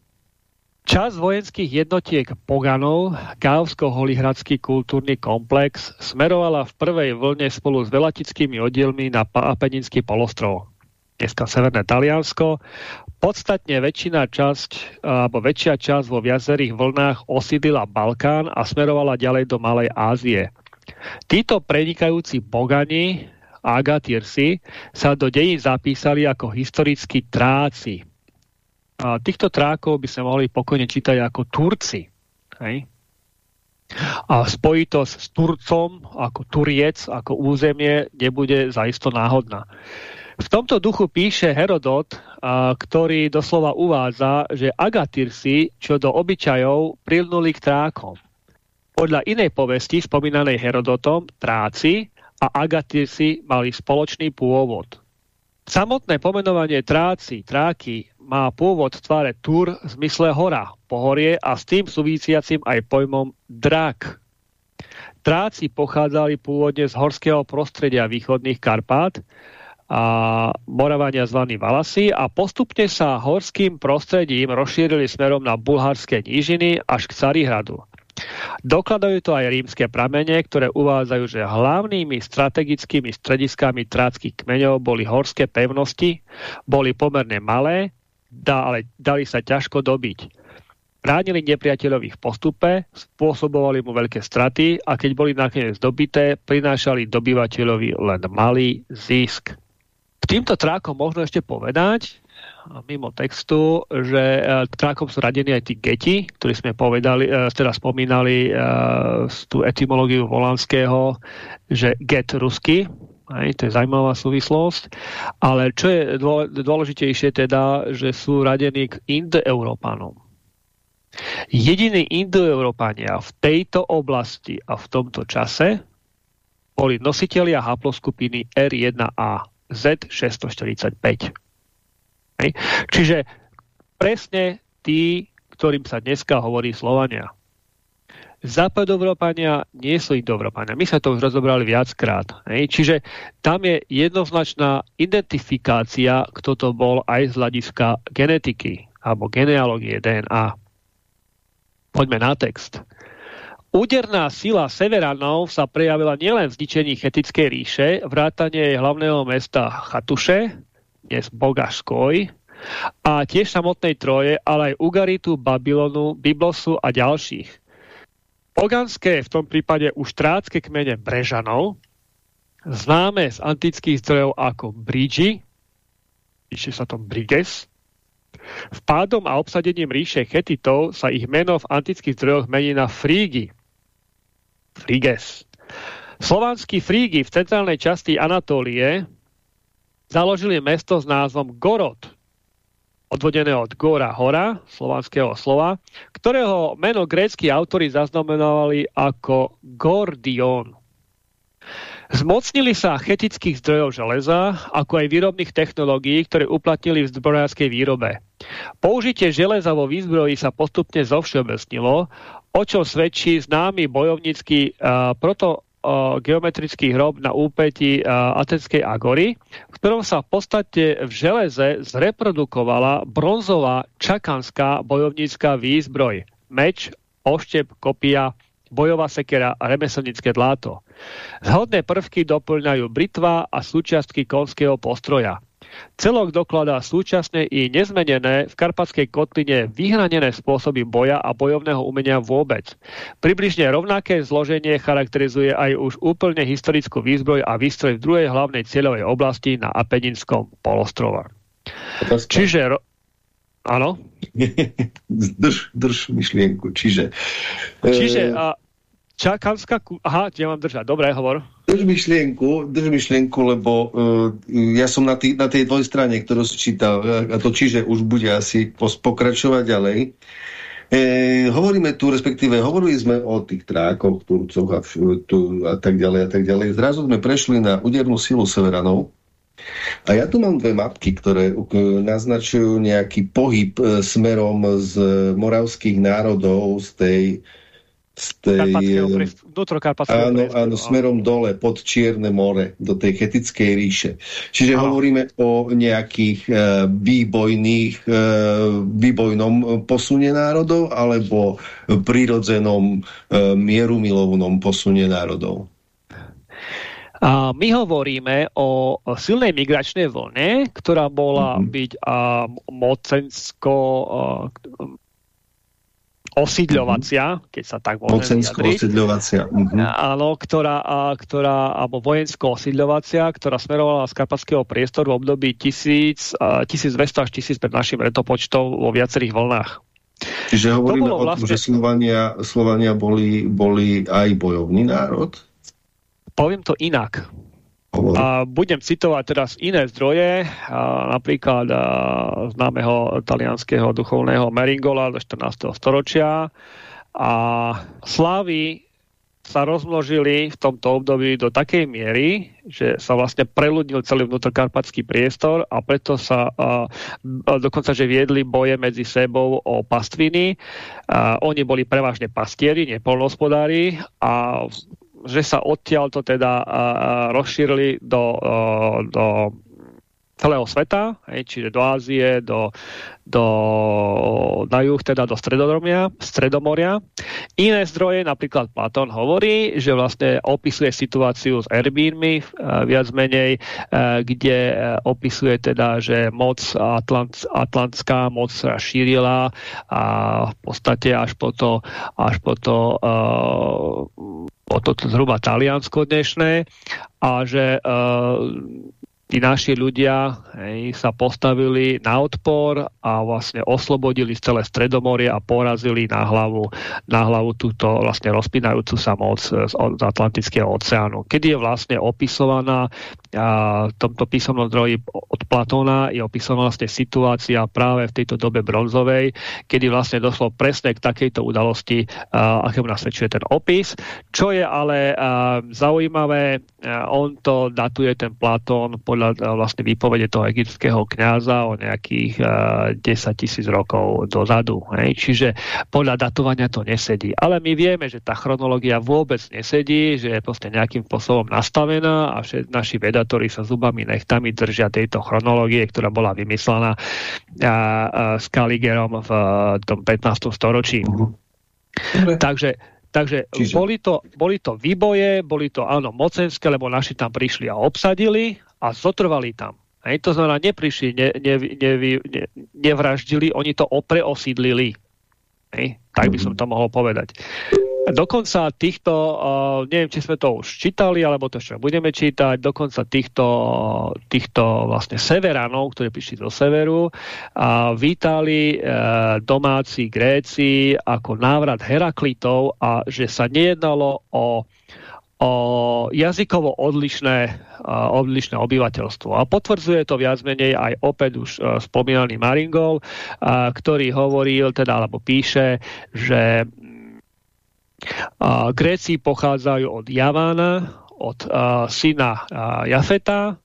Čas vojenských jednotiek Poganov, Gávsko-Holihradský kultúrny komplex, smerovala v prvej vlne spolu s velatickými oddielmi na Apeninský polostrov. dneska Severné Taliansko. Podstatne väčšina časť, alebo väčšia časť vo viacerých vlnách osídlila Balkán a smerovala ďalej do Malej Ázie. Títo prenikajúci bogani, Agatírsi, sa do dejín zapísali ako historickí tráci. A týchto trákov by sa mohli pokojne čítať ako Turci. Hej? A spojitosť s Turcom ako Turiec, ako územie, nebude zaisto náhodná. V tomto duchu píše Herodot, a, ktorý doslova uvádza, že Agatírsi, čo do obyčajov, prilnuli k trákom. Podľa inej povesti, spomínanej Herodotom, tráci a Agatírsi mali spoločný pôvod. Samotné pomenovanie tráci, tráky má pôvod v tvare Tur v zmysle hora, pohorie a s tým súvisiacim aj pojmom drak. Tráci pochádzali pôvodne z horského prostredia východných Karpát, a Moravania zvaní Valasy a postupne sa horským prostredím rozšírili smerom na bulharské nížiny až k Carihradu. Dokladajú to aj rímske pramene, ktoré uvádzajú, že hlavnými strategickými strediskami tráckých kmeňov boli horské pevnosti, boli pomerne malé, ale dali sa ťažko dobiť. Bránili nepriateľovi v postupe, spôsobovali mu veľké straty a keď boli nakoniec dobité, prinášali dobyvateľovi len malý zisk týmto trákom možno ešte povedať, mimo textu, že e, trákom sú radení aj tí geti, ktorí sme povedali, e, teda spomínali e, tú etymológiu volanského, že get rusky, aj, to je zaujímavá súvislosť. Ale čo je dôležitejšie teda, že sú radení k Indo-Európanom. Jediní Indo-Európania v tejto oblasti a v tomto čase boli nositelia haploskupiny R1A Z645. Hej. Čiže presne tí, ktorým sa dneska hovorí Slovania. Západoevropania nie sú Indoevropania. My sa to už rozobrali viackrát. Hej. Čiže tam je jednoznačná identifikácia, kto to bol aj z hľadiska genetiky alebo genealógie DNA. Poďme na text. Úderná sila Severanov sa prejavila nielen v zničení Chetickej ríše, vrátanie jej hlavného mesta Chatuše, dnes Bogaškoj, a tiež samotnej Troje, ale aj Ugaritu, Babylonu, Biblosu a ďalších. Poganské, v tom prípade už trácké kmene Brežanov, známe z antických zdrojov ako Bridži, píše sa tom Briges, Vpádom a obsadením ríše Chetitov sa ich meno v antických zdrojoch mení na Frígy, Friges. Slovanskí Frígy v centrálnej časti Anatólie založili mesto s názvom Gorod, odvodené od Gora Hora, slovanského slova, ktorého meno grécky autori zaznamenovali ako Gordion. Zmocnili sa chetických zdrojov železa, ako aj výrobných technológií, ktoré uplatnili v zbrojárskej výrobe. Použitie železa vo výzbroji sa postupne zovšeobecnilo, o čom svedčí známy bojovnícky uh, proto geometrický hrob na úpeti uh, Atenskej agory, v ktorom sa v podstate v železe zreprodukovala bronzová čakanská bojovnícká výzbroj, meč, oštep, kopia, bojová sekera a remeselnické dláto. Zhodné prvky doplňajú britva a súčiastky konského postroja. Celok dokladá súčasne i nezmenené v Karpatskej kotline vyhranené spôsoby boja a bojovného umenia vôbec. Približne rovnaké zloženie charakterizuje aj už úplne historickú výzbroj a výstroj v druhej hlavnej cieľovej oblasti na Apeninskom polostrove. Čiže... Áno? drž, drž myšlienku. Čiže... Čiže... A, Čakanská... Aha, ja mám držať. Dobre, hovor. Drž myšlienku, drž myšlienku, lebo uh, ja som na, tý, na tej dvojstrane, ktorú si čítal, a to čiže už bude asi pokračovať ďalej. E, hovoríme tu, respektíve hovorili sme o tých trákoch, Turcoch a, tu, a tak ďalej a tak ďalej. Zrazu sme prešli na údernú silu Severanov. A ja tu mám dve mapky, ktoré naznačujú nejaký pohyb e, smerom z moravských národov z tej z tej, áno, áno, smerom dole pod Čierne more do tej chetickej ríše. Čiže Aha. hovoríme o nejakých e, výbojných, e, výbojnom posune národov alebo prírodzenom e, mierumilovnom posune národov. A my hovoríme o silnej migračnej vlne, ktorá bola mm -hmm. byť a, mocensko a, osídľovacia, keď sa tak môžem Mocensko osídľovacia. Mm -hmm. Áno, ktorá, a, ktorá, alebo vojensko osídľovacia, ktorá smerovala z karpatského priestoru v období 1000, 1200 až 1000 pred našim letopočtom vo viacerých vlnách. Čiže hovoríme o tom, vlastne... že Slovania, Slovania boli, boli aj bojovný národ? Poviem to inak. A budem citovať teraz iné zdroje, napríklad známeho talianského duchovného Meringola do 14. storočia. A slávy sa rozmnožili v tomto období do takej miery, že sa vlastne preludnil celý vnútrokarpatský priestor a preto sa a, a dokonca, že viedli boje medzi sebou o pastviny. A, oni boli prevažne pastieri, nepolnohospodári a že sa odtiaľ to teda rozšírili do, do celého sveta, hej, čiže do Ázie, do, do, na juh, teda do Stredomoria, Stredomoria. Iné zdroje, napríklad Platón hovorí, že vlastne opisuje situáciu s Erbínmi, viac menej, kde opisuje teda, že moc Atlant, atlantská moc sa šírila a v podstate až po to, až po to o to zhruba Taliansko dnešné a že uh, tí naši ľudia hej, sa postavili na odpor a vlastne oslobodili celé Stredomorie a porazili na hlavu, na hlavu túto vlastne rozpínajúcu sa moc z, z Atlantického oceánu. Kedy je vlastne opisovaná a v tomto písomnom zdroji od Platóna je opisovaná vlastne situácia práve v tejto dobe bronzovej, kedy vlastne došlo presne k takejto udalosti, aké nás svedčuje ten opis. Čo je ale a, zaujímavé, a on to datuje ten Platón po podľa eh, vlastne výpovede toho egyptského kňaza o nejakých uh, eh, 10 tisíc rokov dozadu. Hej? Čiže podľa datovania to nesedí. Ale my vieme, že tá chronológia vôbec nesedí, že je proste nejakým spôsobom nastavená a všet, naši vedatori sa zubami nechtami držia tejto chronológie, ktorá bola vymyslená uh, uh, s Kaligerom v uh, tom 15. storočí. Mhm. Takže Takže Čiže... boli, to, boli to výboje, boli to áno mocenské, lebo naši tam prišli a obsadili a zotrvali tam. Hej, to znamená, neprišli, ne, ne, ne, ne, nevraždili, oni to opreosídlili. Hej, tak by som to mohol povedať. Dokonca týchto, uh, neviem, či sme to už čítali, alebo to ešte budeme čítať, dokonca týchto, týchto vlastne severánov, ktorí prišli zo severu, uh, vítali uh, domáci Gréci ako návrat Heraklitov a že sa nejednalo o o jazykovo odlišné, odlišné obyvateľstvo. A potvrdzuje to viac menej aj opäť už spomínaný Maringol, ktorý hovoril, teda alebo píše, že Gréci pochádzajú od Javána, od syna Jafeta,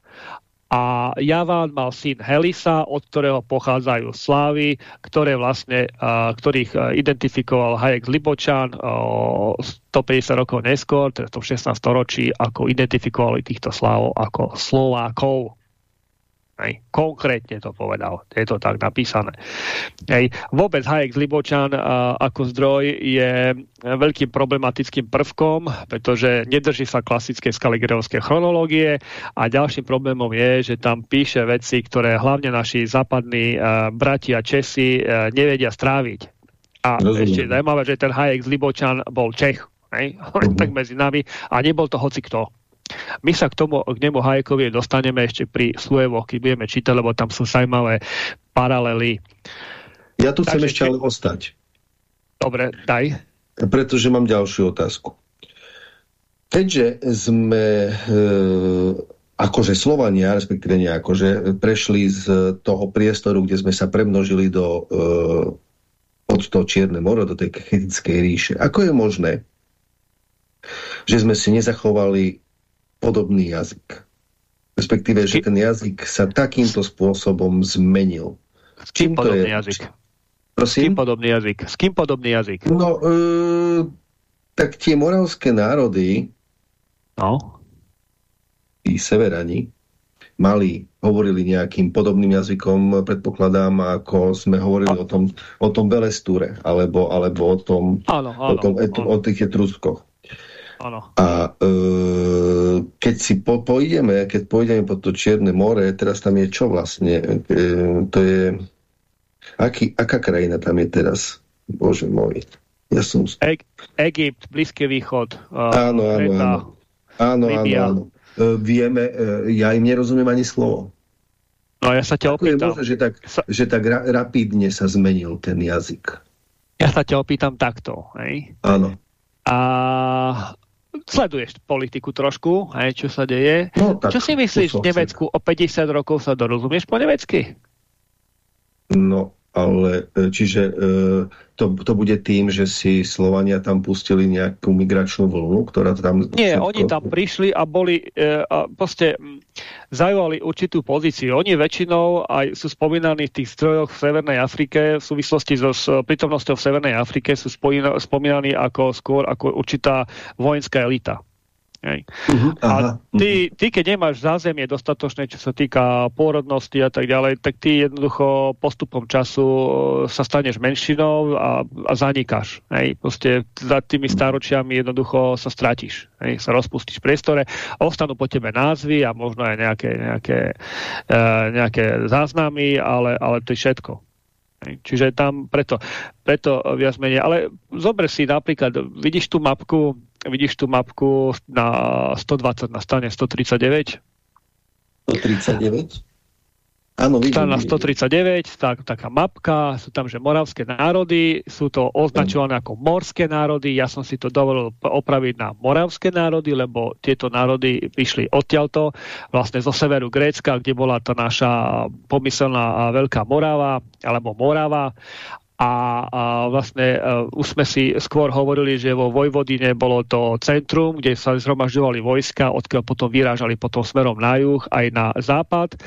a Javán mal syn Helisa, od ktorého pochádzajú slávy, ktoré vlastne, ktorých identifikoval Hayek Libočan uh, 150 rokov neskôr, teda v 16. storočí, ako identifikovali týchto slávov ako Slovákov. Hej. Konkrétne to povedal. Je to tak napísané. Hej. Vôbec Hayek z Libočan a, ako zdroj je veľkým problematickým prvkom, pretože nedrží sa klasické skaligerovské chronológie a ďalším problémom je, že tam píše veci, ktoré hlavne naši západní uh, bratia Česi uh, nevedia stráviť. A Rozumiem. ešte zaujímavé, že ten Hayek z Libočan bol Čech. Hej? Uh -huh. tak medzi nami a nebol to hoci kto. My sa k tomu, k nemu Hajekovi dostaneme ešte pri Sluevoch, keď budeme čítať, lebo tam sú zaujímavé paralely. Ja tu chcem Takže, ešte ale ostať. Dobre, daj. Pretože mám ďalšiu otázku. Keďže sme e, akože Slovania, respektíve nie akože, prešli z toho priestoru, kde sme sa premnožili do, e, od toho Čierne moro do tej chetickej ríše. Ako je možné, že sme si nezachovali podobný jazyk. Respektíve, že ten jazyk sa takýmto spôsobom zmenil. S kým podobný je? jazyk? Prosím? S kým podobný jazyk? S kým podobný jazyk? No, e, tak tie moravské národy, no. tí severani, mali, hovorili nejakým podobným jazykom, predpokladám, ako sme hovorili o tom, o tom Belestúre, alebo, alebo o tom, áno, áno, o, tom, áno. o tých etruskoch. A e, keď si po, pôjdeme, keď pôjdeme po to Čierne more, teraz tam je čo vlastne? E, to je... Aký, aká krajina tam je teraz? Bože môj. Ja som... E Egypt, Blízky východ. Uh, áno, áno, áno. Áno, áno, áno. E, vieme, e, ja im nerozumiem ani slovo. No ja sa ťa opýtam. je možné, že tak, sa... že tak ra rapidne sa zmenil ten jazyk? Ja sa ťa opýtam takto. Hej? Áno. A sleduješ politiku trošku, aj čo sa deje. No, tak, čo si myslíš v Nemecku o 50 rokov sa dorozumieš po nemecky? No, ale e, čiže e, to, to bude tým, že si Slovania tam pustili nejakú migračnú vlnu, ktorá tam... Nie, všetko... oni tam prišli a boli e, a proste zajovali určitú pozíciu. Oni väčšinou aj sú spomínaní v tých strojoch v Severnej Afrike v súvislosti so s prítomnosťou v Severnej Afrike sú spomínaní ako skôr ako určitá vojenská elita. Hej. Uh mhm, -huh, a ty, ty, keď nemáš zázemie dostatočné, čo sa týka pôrodnosti a tak ďalej, tak ty jednoducho postupom času e, sa staneš menšinou a, a zanikáš. Hej. Proste za tými stáročiami jednoducho sa stratíš. Hej. Sa rozpustíš v priestore a ostanú po tebe názvy a možno aj nejaké, nejaké, uh, nejaké záznamy, ale, ale to je všetko. Čiže tam preto, preto viac menej. Ale zober si napríklad, vidíš tú mapku, vidíš tú mapku na 120 na strane 139? 139? Áno, vidím. na 139, tak, taká mapka, sú tam, že moravské národy, sú to označované ako morské národy, ja som si to dovolil opraviť na moravské národy, lebo tieto národy vyšli odtiaľto, vlastne zo severu Grécka, kde bola tá naša pomyselná Veľká Morava, alebo Morava. A, a vlastne uh, už sme si skôr hovorili, že vo Vojvodine bolo to centrum, kde sa zhromažďovali vojska, odkiaľ potom vyrážali potom smerom na juh aj na západ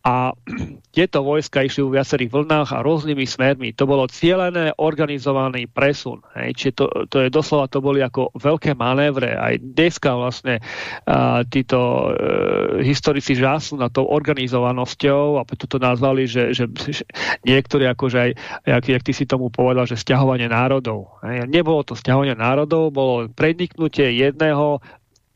a tieto vojska išli v viacerých vlnách a rôznymi smermi. To bolo cieľené, organizovaný presun. Hej. Čiže to, to je doslova, to boli ako veľké manévre. Aj dneska vlastne a, títo e, historici žásnu na tou organizovanosťou a preto to nazvali, že, že, že niektorí akože aj, jak, jak ty si tomu povedal, že stiahovanie národov. Hej. Nebolo to stiahovanie národov, bolo predniknutie jedného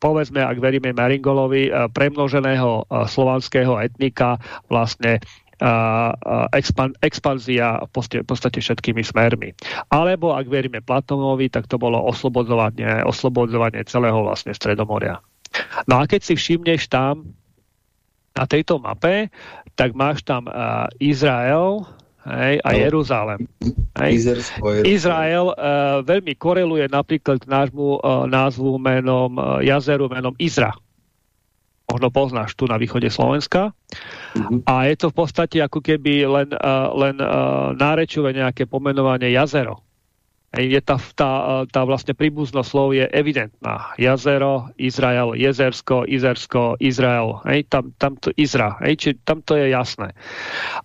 povedzme, ak veríme Meringolovi, eh, premnoženého eh, slovanského etnika vlastne eh, expan, expanzia v podstate, všetkými smermi. Alebo ak veríme Platonovi, tak to bolo oslobodzovanie, oslobodzovanie celého vlastne Stredomoria. No a keď si všimneš tam na tejto mape, tak máš tam Izrael, hej, a no. Jeruzalem. Hej. Izrael uh, veľmi koreluje napríklad k nášmu uh, názvu menom uh, jazeru menom Izra. Možno poznáš tu na východe Slovenska. Uh mhm. -huh. A je to v podstate ako keby len, uh, len uh, nárečové nejaké pomenovanie jazero je tá, tá, tá vlastne príbuznosť slov je evidentná. Jazero, Izrael, Jezersko, Izersko, Izrael. Hej, tam, tam to Izra. Hej, či tam to je jasné.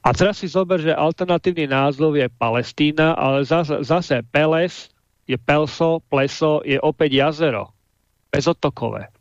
A teraz si zober, že alternatívny názov je Palestína, ale zase, zase Peles je Pelso, Pleso je opäť jazero. Bezotokové.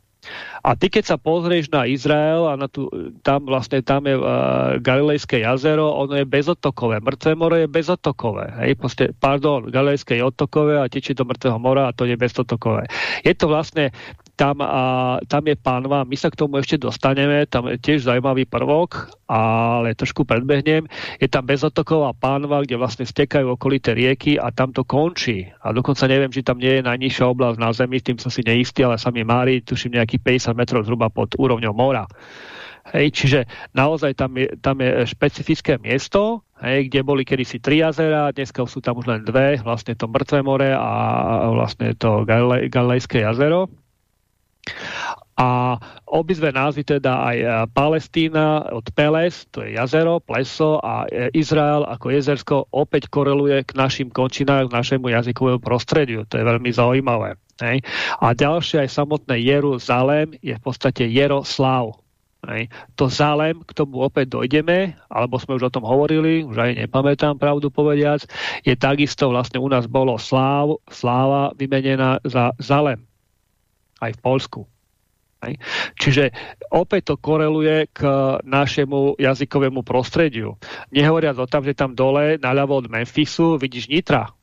A ty, keď sa pozrieš na Izrael a na tú, tam vlastne tam je uh, Galilejské jazero, ono je bezotokové. Mŕtve more je bezotokové. Hej? Proste, pardon, Galilejské je otokové a tečie do Mŕtvého mora a to je bezotokové. Je to vlastne tam, a, tam je pánva, my sa k tomu ešte dostaneme, tam je tiež zaujímavý prvok, ale trošku predbehnem. Je tam bezotoková pánva, kde vlastne stekajú okolité rieky a tam to končí. A dokonca neviem, či tam nie je najnižšia oblasť na Zemi, tým som si neistý, ale sa mi mári, tuším nejakých 50 metrov zhruba pod úrovňou mora. Hej, čiže naozaj tam je, tam je špecifické miesto, hej, kde boli kedysi tri jazera, dneska sú tam už len dve, vlastne to Mŕtve more a vlastne to Galilejské jazero. A obidve názvy teda aj e, Palestína od Peles, to je jazero, pleso a e, Izrael ako jezersko opäť koreluje k našim končinám, k našemu jazykovému prostrediu. To je veľmi zaujímavé. Hej. A ďalšie aj samotné Jeruzalém je v podstate Jeroslav. Hej. To Zalem, k tomu opäť dojdeme, alebo sme už o tom hovorili, už aj nepamätám pravdu povediac, je takisto vlastne u nás bolo Sláv, Sláva vymenená za Zalem aj v Polsku. Čiže opäť to koreluje k našemu jazykovému prostrediu. Nehovoriac o tom, že tam dole, naľavo od Memphisu, vidíš Nitra.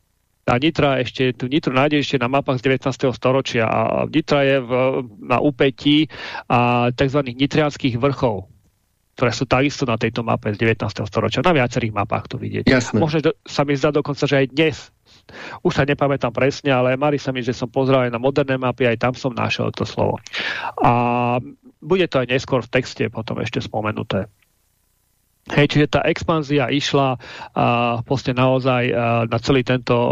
a Nitra ešte, tu Nitru nájde ešte na mapách z 19. storočia a Nitra je v, na úpetí a tzv. nitrianských vrchov ktoré sú takisto na tejto mape z 19. storočia. Na viacerých mapách to vidieť. Jasne. Môže sa mi zdá dokonca, že aj dnes už sa nepamätám presne, ale mali sa mi, že som pozrel aj na moderné mapy, aj tam som našiel to slovo. A bude to aj neskôr v texte potom ešte spomenuté. Hej, čiže tá expanzia išla uh, naozaj uh, na celý tento uh,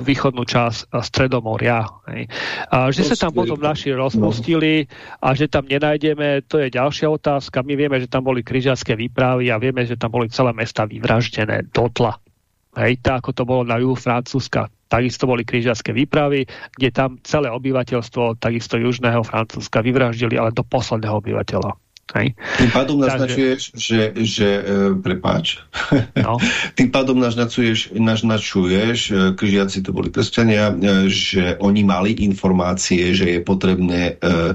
východnú časť uh, Stredomoria. Hej. Uh, že sa tam potom naši rozpustili a že tam nenájdeme, to je ďalšia otázka. My vieme, že tam boli križiacké výpravy a vieme, že tam boli celé mesta vyvraždené dotla. Hej, tak ako to bolo na juhu Francúzska. Takisto boli križiacké výpravy, kde tam celé obyvateľstvo, takisto južného Francúzska vyvraždili, ale do posledného obyvateľa. Hej. Tým pádom naznačuješ, že, že e, prepáč, no. tým pádom naznačuješ, naznačuješ, e, križiaci to boli kresťania, e, že oni mali informácie, že je potrebné e,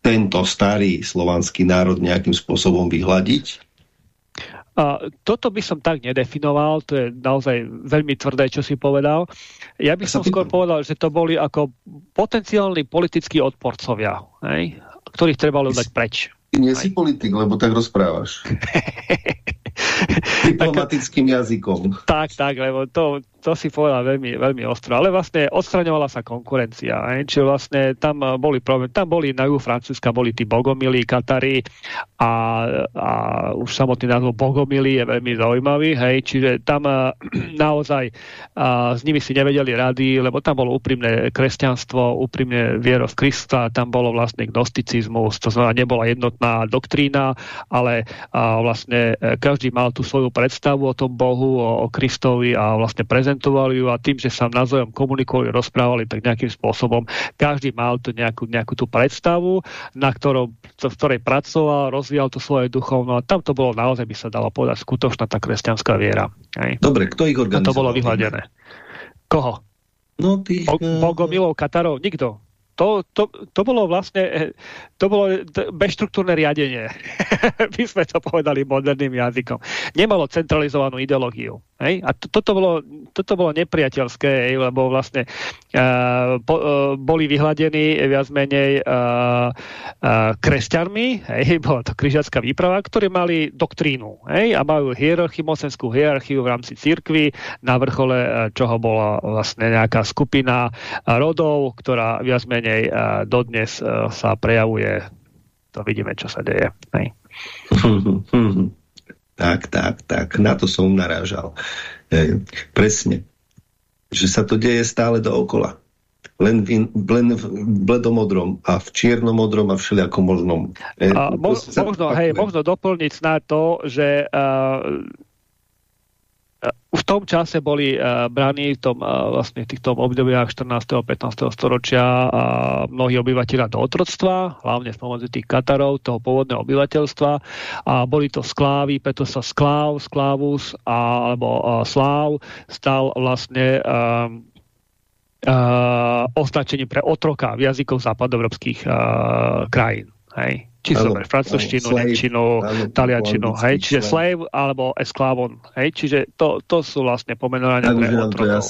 tento starý slovanský národ nejakým spôsobom vyhľadiť? A toto by som tak nedefinoval, to je naozaj veľmi tvrdé, čo si povedal. Ja by som skôr povedal, že to boli ako potenciálni politickí odporcovia, hej? ktorých treba dať preč. Ty nie si politik, lebo tak rozprávaš. Diplomatickým jazykom. Tak, tak, lebo to, to si povedal veľmi, veľmi ostro. Ale vlastne odstraňovala sa konkurencia. Aj? Čiže vlastne tam boli problém. Tam boli na juhu Francúzska boli tí bogomilí, Katari a, a už samotný názov bogomilí je veľmi zaujímavý. Hej? Čiže tam naozaj a, s nimi si nevedeli rady, lebo tam bolo úprimné kresťanstvo, úprimne viero v Krista, tam bolo vlastne gnosticizmus, to znamená nebola jednotná doktrína, ale a, vlastne e, každý mal tú svoju predstavu o tom Bohu, o, o Kristovi a vlastne prezent prezentovali ju a tým, že sa navzájom komunikovali, rozprávali, tak nejakým spôsobom každý mal tu nejakú, nejakú tú predstavu, na ktorom, v ktorej pracoval, rozvíjal to svoje duchovno a tam to bolo naozaj, by sa dalo povedať, skutočná tá kresťanská viera. Hej. Dobre, kto ich organizoval? A to bolo vyhľadené. Koho? No, tých... Bo eh, Bogomilov, Katarov, nikto to, to, to bolo vlastne eh, to bolo bezštruktúrne riadenie. My sme to povedali moderným jazykom. Nemalo centralizovanú ideológiu. Hej? A to, toto, bolo, toto bolo nepriateľské, hej? lebo vlastne uh, boli vyhľadení viac menej uh, uh, kresťanmi, hej? bola to križiacká výprava, ktorí mali doktrínu hej? a majú hierarchiu, mocenskú hierarchiu v rámci cirkvy, na vrchole čoho bola vlastne nejaká skupina rodov, ktorá viac menej uh, dodnes uh, sa prejavuje. To vidíme, čo sa deje. Hej? Tak, tak, tak. Na to som narážal. E, presne. Že sa to deje stále dookola. Len v, len v bledomodrom a v čiernomodrom a všelijakom možnom. E, a mo možno, hej, možno doplniť na to, že uh, v tom čase boli uh, braní v tom, uh, vlastne v týchto obdobiach 14. a 15. storočia uh, mnohí obyvateľia do otroctva, hlavne spomedzi tých Katarov, toho pôvodného obyvateľstva. A boli to sklávy, preto sa skláv, sklávus a, alebo uh, sláv stal vlastne uh, uh, označenie pre otroka v jazykoch západoevropských uh, krajín. Hej či zober francúzštinu, nemčinu, taliančinu, hej, čiže slave. alebo esklávon, hej, čiže to, to sú vlastne pomenovania pre otrokov.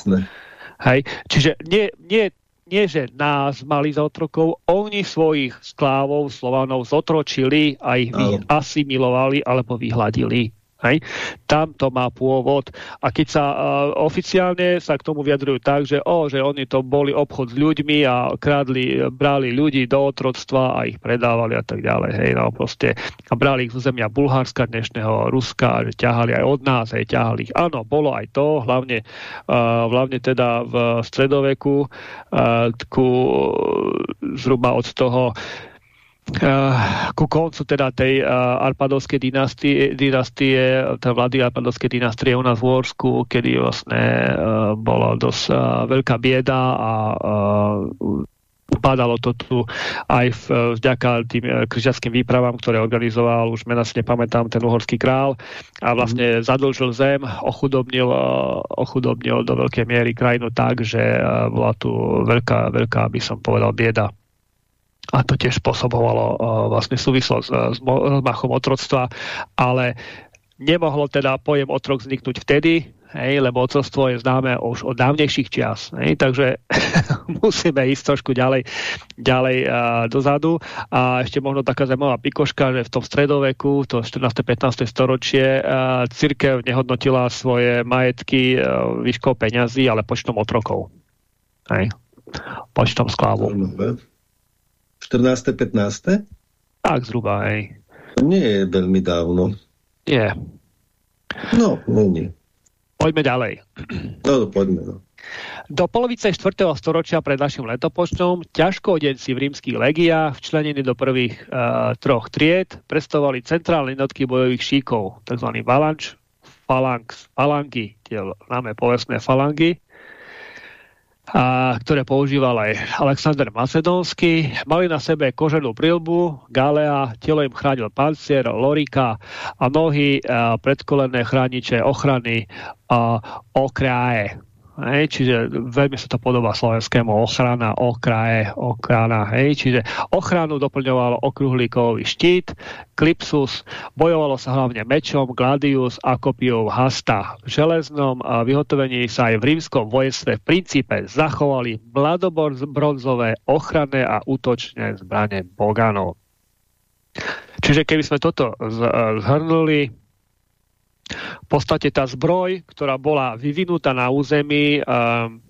Hej, čiže nie, nie, nie, že nás mali za otrokov, oni svojich sklávov, slovanov zotročili a ich asimilovali alebo vyhľadili. Hej? Tam to má pôvod. A keď sa uh, oficiálne sa k tomu vyjadrujú tak, že, oh, že oni to boli obchod s ľuďmi a krádli, brali ľudí do otroctva a ich predávali a tak ďalej. Hej? No, proste, a brali ich zo zemia Bulharska, dnešného Ruska, že ťahali aj od nás, hej, ťahali ich. Áno, bolo aj to, hlavne, uh, hlavne teda v stredoveku, uh, ku, zhruba od toho ku koncu teda tej uh, Arpadovskej dynastie, dynastie tej vlády Arpadovskej dynastie u nás v Úorsku, kedy vlastne uh, bola dosť veľká bieda a uh, Padalo to tu aj vďaka tým križiackým výpravám, ktoré organizoval, už mena si nepamätám, ten uhorský král a vlastne mm. zadlžil zem, ochudobnil, ochudobnil do veľkej miery krajinu tak, že bola tu veľká, veľká, by som povedal, bieda a to tiež spôsobovalo uh, vlastne súvislosť uh, s machom otroctva, ale nemohlo teda pojem otrok vzniknúť vtedy, hej, lebo ocovstvo je známe už od dávnejších čias. Hej, takže musíme ísť trošku ďalej, ďalej uh, dozadu. A ešte možno taká zaujímavá pikoška, že v tom stredoveku, to 14. 15. storočie, uh, církev nehodnotila svoje majetky uh, výškou peňazí, ale počtom otrokov. Hej. Počtom sklávu. 14. 15. Tak zhruba, hej. Nie je veľmi dávno. Nie. No, nie. Poďme ďalej. No, poďme, no. Do polovice 4. storočia pred našim letopočtom ťažkodenci v rímskych legiách, včlenení do prvých uh, troch tried, predstavovali centrálne jednotky bojových šíkov, tzv. valanč, falanx, falangy, tie známe povestné falangy, a, ktoré používal aj Alexander Macedónsky. Mali na sebe koženú prilbu, galea, telo im chránil pancier, lorika a nohy, a predkolené chrániče ochrany a okraje. Hej, čiže veľmi sa to podobá slovenskému ochrana, okraje, ochrana. Hej, čiže ochranu doplňovalo okrúhlikový štít, klipsus, bojovalo sa hlavne mečom, gladius a kopiou hasta. V železnom vyhotovení sa aj v rímskom vojenstve v princípe zachovali bronzové ochranné a útočné zbranie boganov. Čiže keby sme toto zhrnuli, v podstate tá zbroj, ktorá bola vyvinutá na území um,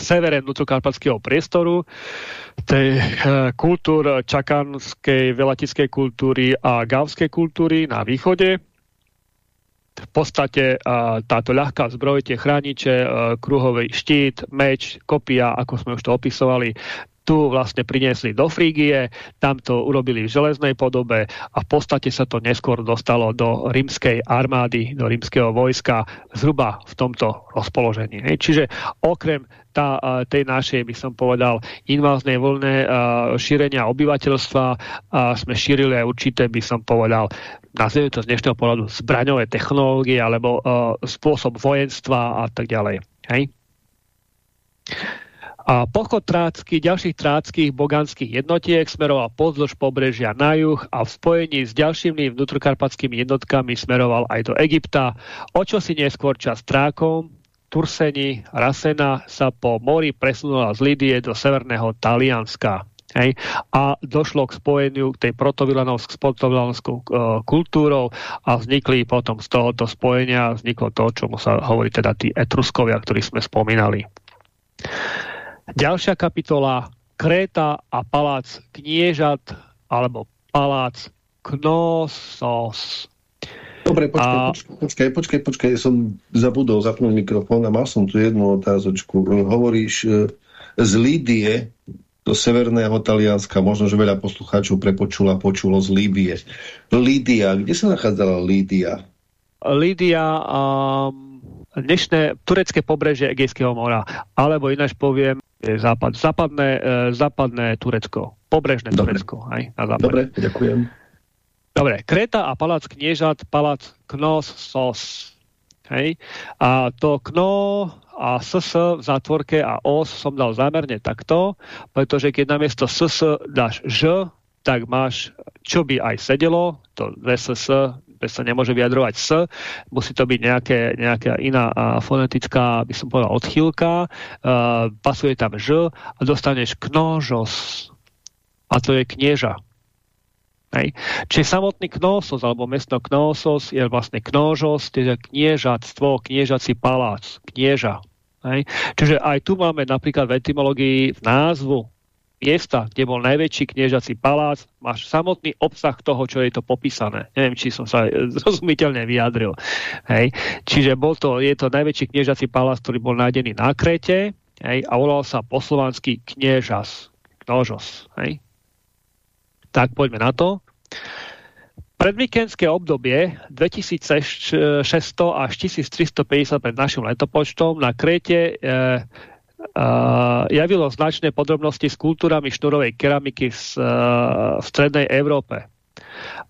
severe vnútrokarpatského priestoru, tej uh, kultúr čakanskej, velatickej kultúry a gavskej kultúry na východe. V podstate uh, táto ľahká zbroj, tie chrániče, uh, kruhový štít, meč, kopia, ako sme už to opisovali, tu vlastne priniesli do Frígie, tam to urobili v železnej podobe a v podstate sa to neskôr dostalo do rímskej armády, do rímskeho vojska zhruba v tomto rozpoložení. Čiže okrem tá, tej našej, by som povedal, inváznej vlne šírenia obyvateľstva sme šírili aj určité, by som povedal, nazvime to z dnešného pohľadu zbraňové technológie alebo spôsob vojenstva a tak ďalej. Hej? A pochod trácky, ďalších tráckých boganských jednotiek smeroval pozdĺž pobrežia na juh a v spojení s ďalšími vnútrokarpatskými jednotkami smeroval aj do Egypta. O čo si neskôr čas trákom, Turseni, Rasena sa po mori presunula z Lidie do severného Talianska. Hej. A došlo k spojeniu k tej protovilanovskou uh, kultúrou a vznikli potom z tohoto spojenia vzniklo to, čomu sa hovorí teda tí etruskovia, ktorí sme spomínali. Ďalšia kapitola Kréta a palác kniežat alebo palác Knossos. Dobre, počkaj, a... počkaj, počkaj, počkaj, som zabudol zapnúť mikrofón a mal som tu jednu otázočku. Hovoríš e, z Lídie do severného Talianska, možno, že veľa poslucháčov prepočula, počulo z Líbie. Lídia, kde sa nachádzala Lídia? Lídia, um, dnešné turecké pobrežie Egejského mora, alebo ináč poviem, západ, západné, e, západné Turecko. Pobrežné Dobre. Turecko. Aj, na západe. Dobre, ďakujem. Dobre, Kreta a palác kniežat, palác Knossos. Hej. A to Kno a SS v zátvorke a OS som dal zámerne takto, pretože keď namiesto SS dáš Ž, tak máš, čo by aj sedelo, to VSS sa nemôže vyjadrovať S, musí to byť nejaké, nejaká iná fonetická, by som povedal, odchýlka, uh, pasuje tam Ž a dostaneš knožos. A to je knieža. Hej. Čiže samotný Knosos, alebo mesto Knosos je vlastne Knožos, teda kniežatstvo, kniežací palác, knieža. Hej. Čiže aj tu máme napríklad v etymológii v názvu miesta, kde bol najväčší kniežací palác, máš samotný obsah toho, čo je to popísané. Neviem, či som sa zrozumiteľne vyjadril. Hej. Čiže bol to, je to najväčší kniežací palác, ktorý bol nájdený na Krete hej, a volal sa po slovansky kniežas. Knožos. Hej. Tak poďme na to. Predvíkenské obdobie 2600 až 1350 pred našim letopočtom na Krete e, javilo značné podrobnosti s kultúrami šnurovej keramiky z, v strednej Európe.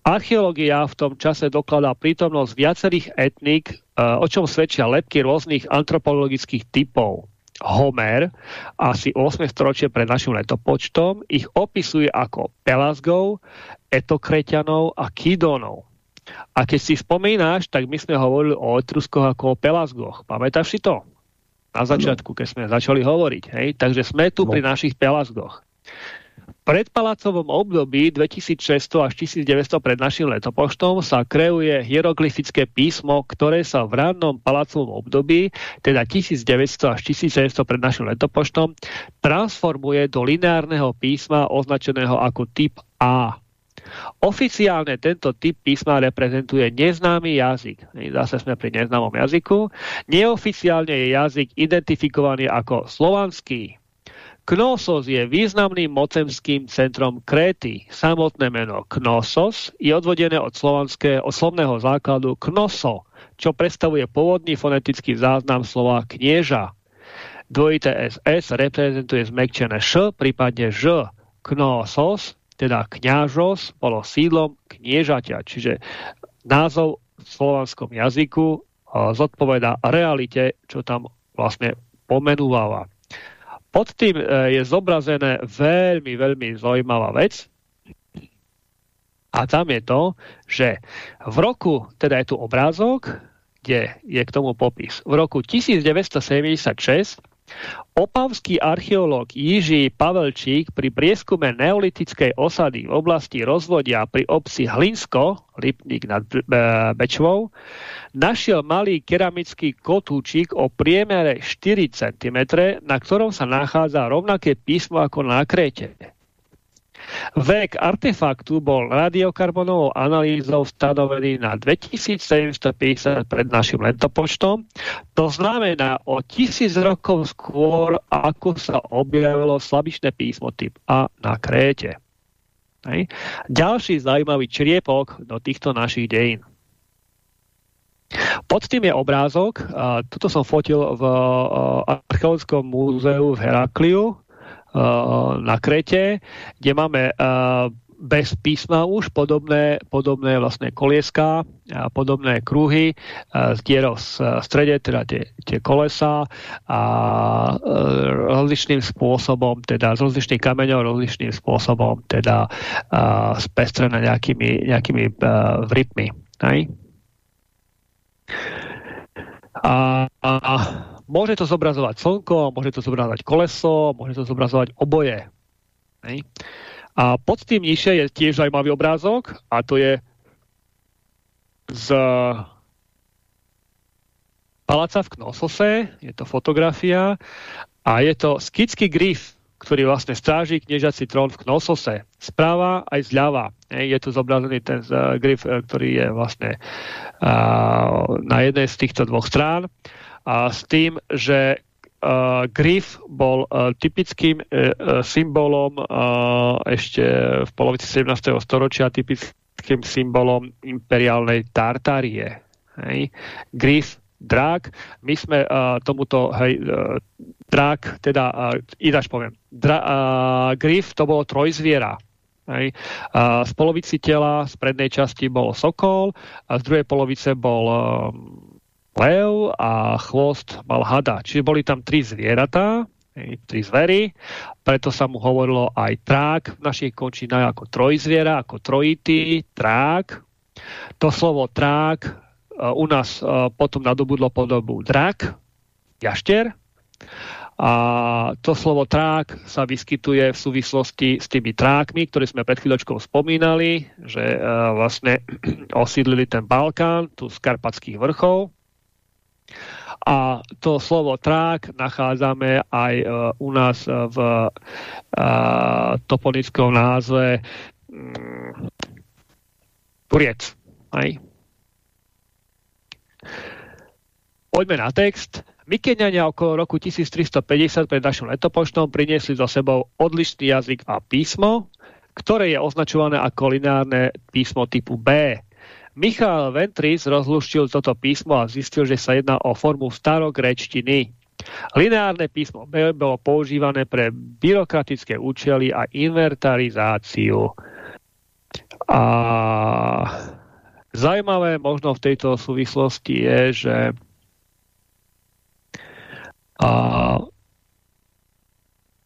Archeológia v tom čase dokladá prítomnosť viacerých etník, o čom svedčia lepky rôznych antropologických typov. Homer, asi 8. storočie pred našim letopočtom, ich opisuje ako Pelasgov, Etokreťanov a Kidonov. A keď si spomínaš, tak my sme hovorili o Etruskoch ako o Pelazgoch. Pamätáš si to? Na začiatku, keď sme začali hovoriť. Hej? Takže sme tu no. pri našich Pelazgoch predpalacovom období 2600 až 1900 pred našim letopoštom sa kreuje hieroglyfické písmo, ktoré sa v rannom palacovom období, teda 1900 až 1700 pred našim letopoštom, transformuje do lineárneho písma označeného ako typ A. Oficiálne tento typ písma reprezentuje neznámy jazyk. Zase sme pri neznámom jazyku. Neoficiálne je jazyk identifikovaný ako slovanský, Knossos je významným mocemským centrom Kréty. Samotné meno Knossos je odvodené od, slovanské, od slovného základu Knoso, čo predstavuje pôvodný fonetický záznam slova knieža. Dvojité SS reprezentuje zmekčené š, prípadne ž. Knossos, teda kňažos, bolo sídlom kniežaťa, čiže názov v slovanskom jazyku zodpoveda realite, čo tam vlastne pomenúvala. Pod tým e, je zobrazené veľmi, veľmi zaujímavá vec. A tam je to, že v roku, teda je tu obrázok, kde je k tomu popis. V roku 1976 Opavský archeológ Jiří Pavelčík pri prieskume neolitickej osady v oblasti rozvodia pri obci Hlinsko, Lipník nad Bečvou, našiel malý keramický kotúčik o priemere 4 cm, na ktorom sa nachádza rovnaké písmo ako na Kréte. Vek artefaktu bol radiokarbonovou analýzou stanovený na 2750 pred našim letopočtom. To znamená o tisíc rokov skôr, ako sa objavilo slabičné písmo typ A na Kréte. Hej. Ďalší zaujímavý čriepok do týchto našich dejín. Pod tým je obrázok, toto som fotil v archeologickom múzeu v Herakliu, na Krete, kde máme eh, bez písma už podobné, podobné vlastne kolieska, podobné kruhy z eh, dierov v strede, teda tie, tie kolesa a rozličným spôsobom, teda z rozličných kameňov rozličným spôsobom, teda spestrené nejakými, nejakými vrypmi. Hej? A, a Môže to zobrazovať slnko, môže to zobrazovať koleso, môže to zobrazovať oboje. Hej. A pod tým nižšie je tiež zaujímavý obrázok a to je z paláca v Knosose, je to fotografia a je to skický grif, ktorý vlastne stráži kniežací trón v Knosose. Správa aj zľava. Je tu zobrazený ten uh, grif, uh, ktorý je vlastne uh, na jednej z týchto dvoch strán a s tým, že uh, grif bol uh, typickým uh, symbolom uh, ešte v polovici 17. storočia, typickým symbolom imperiálnej Tartárie. Hej. Grif, drak. My sme uh, tomuto, hej, uh, drak, teda, uh, idač poviem, dra, uh, grif to bolo trojzviera. Hej. Uh, z polovici tela, z prednej časti bol sokol, a z druhej polovice bol uh, lev a chvost mal hada. Čiže boli tam tri zvieratá, tri zvery, preto sa mu hovorilo aj trák v našich končinách ako trojzviera, ako trojitý, trák. To slovo trák e, u nás e, potom nadobudlo podobu drak, jašter. A to slovo trák sa vyskytuje v súvislosti s tými trákmi, ktoré sme pred chvíľočkou spomínali, že e, vlastne osídlili ten Balkán, tu z Karpatských vrchov a to slovo trák nachádzame aj uh, u nás v uh, toponickom názve Turiec. Aj. Poďme na text. Mykeniania okolo roku 1350 pred našim letopočtom priniesli so sebou odlišný jazyk a písmo, ktoré je označované ako lineárne písmo typu B. Michal Ventris rozluštil toto písmo a zistil, že sa jedná o formu starogrečtiny. Lineárne písmo B bolo používané pre byrokratické účely a inventarizáciu. A zaujímavé možno v tejto súvislosti je, že a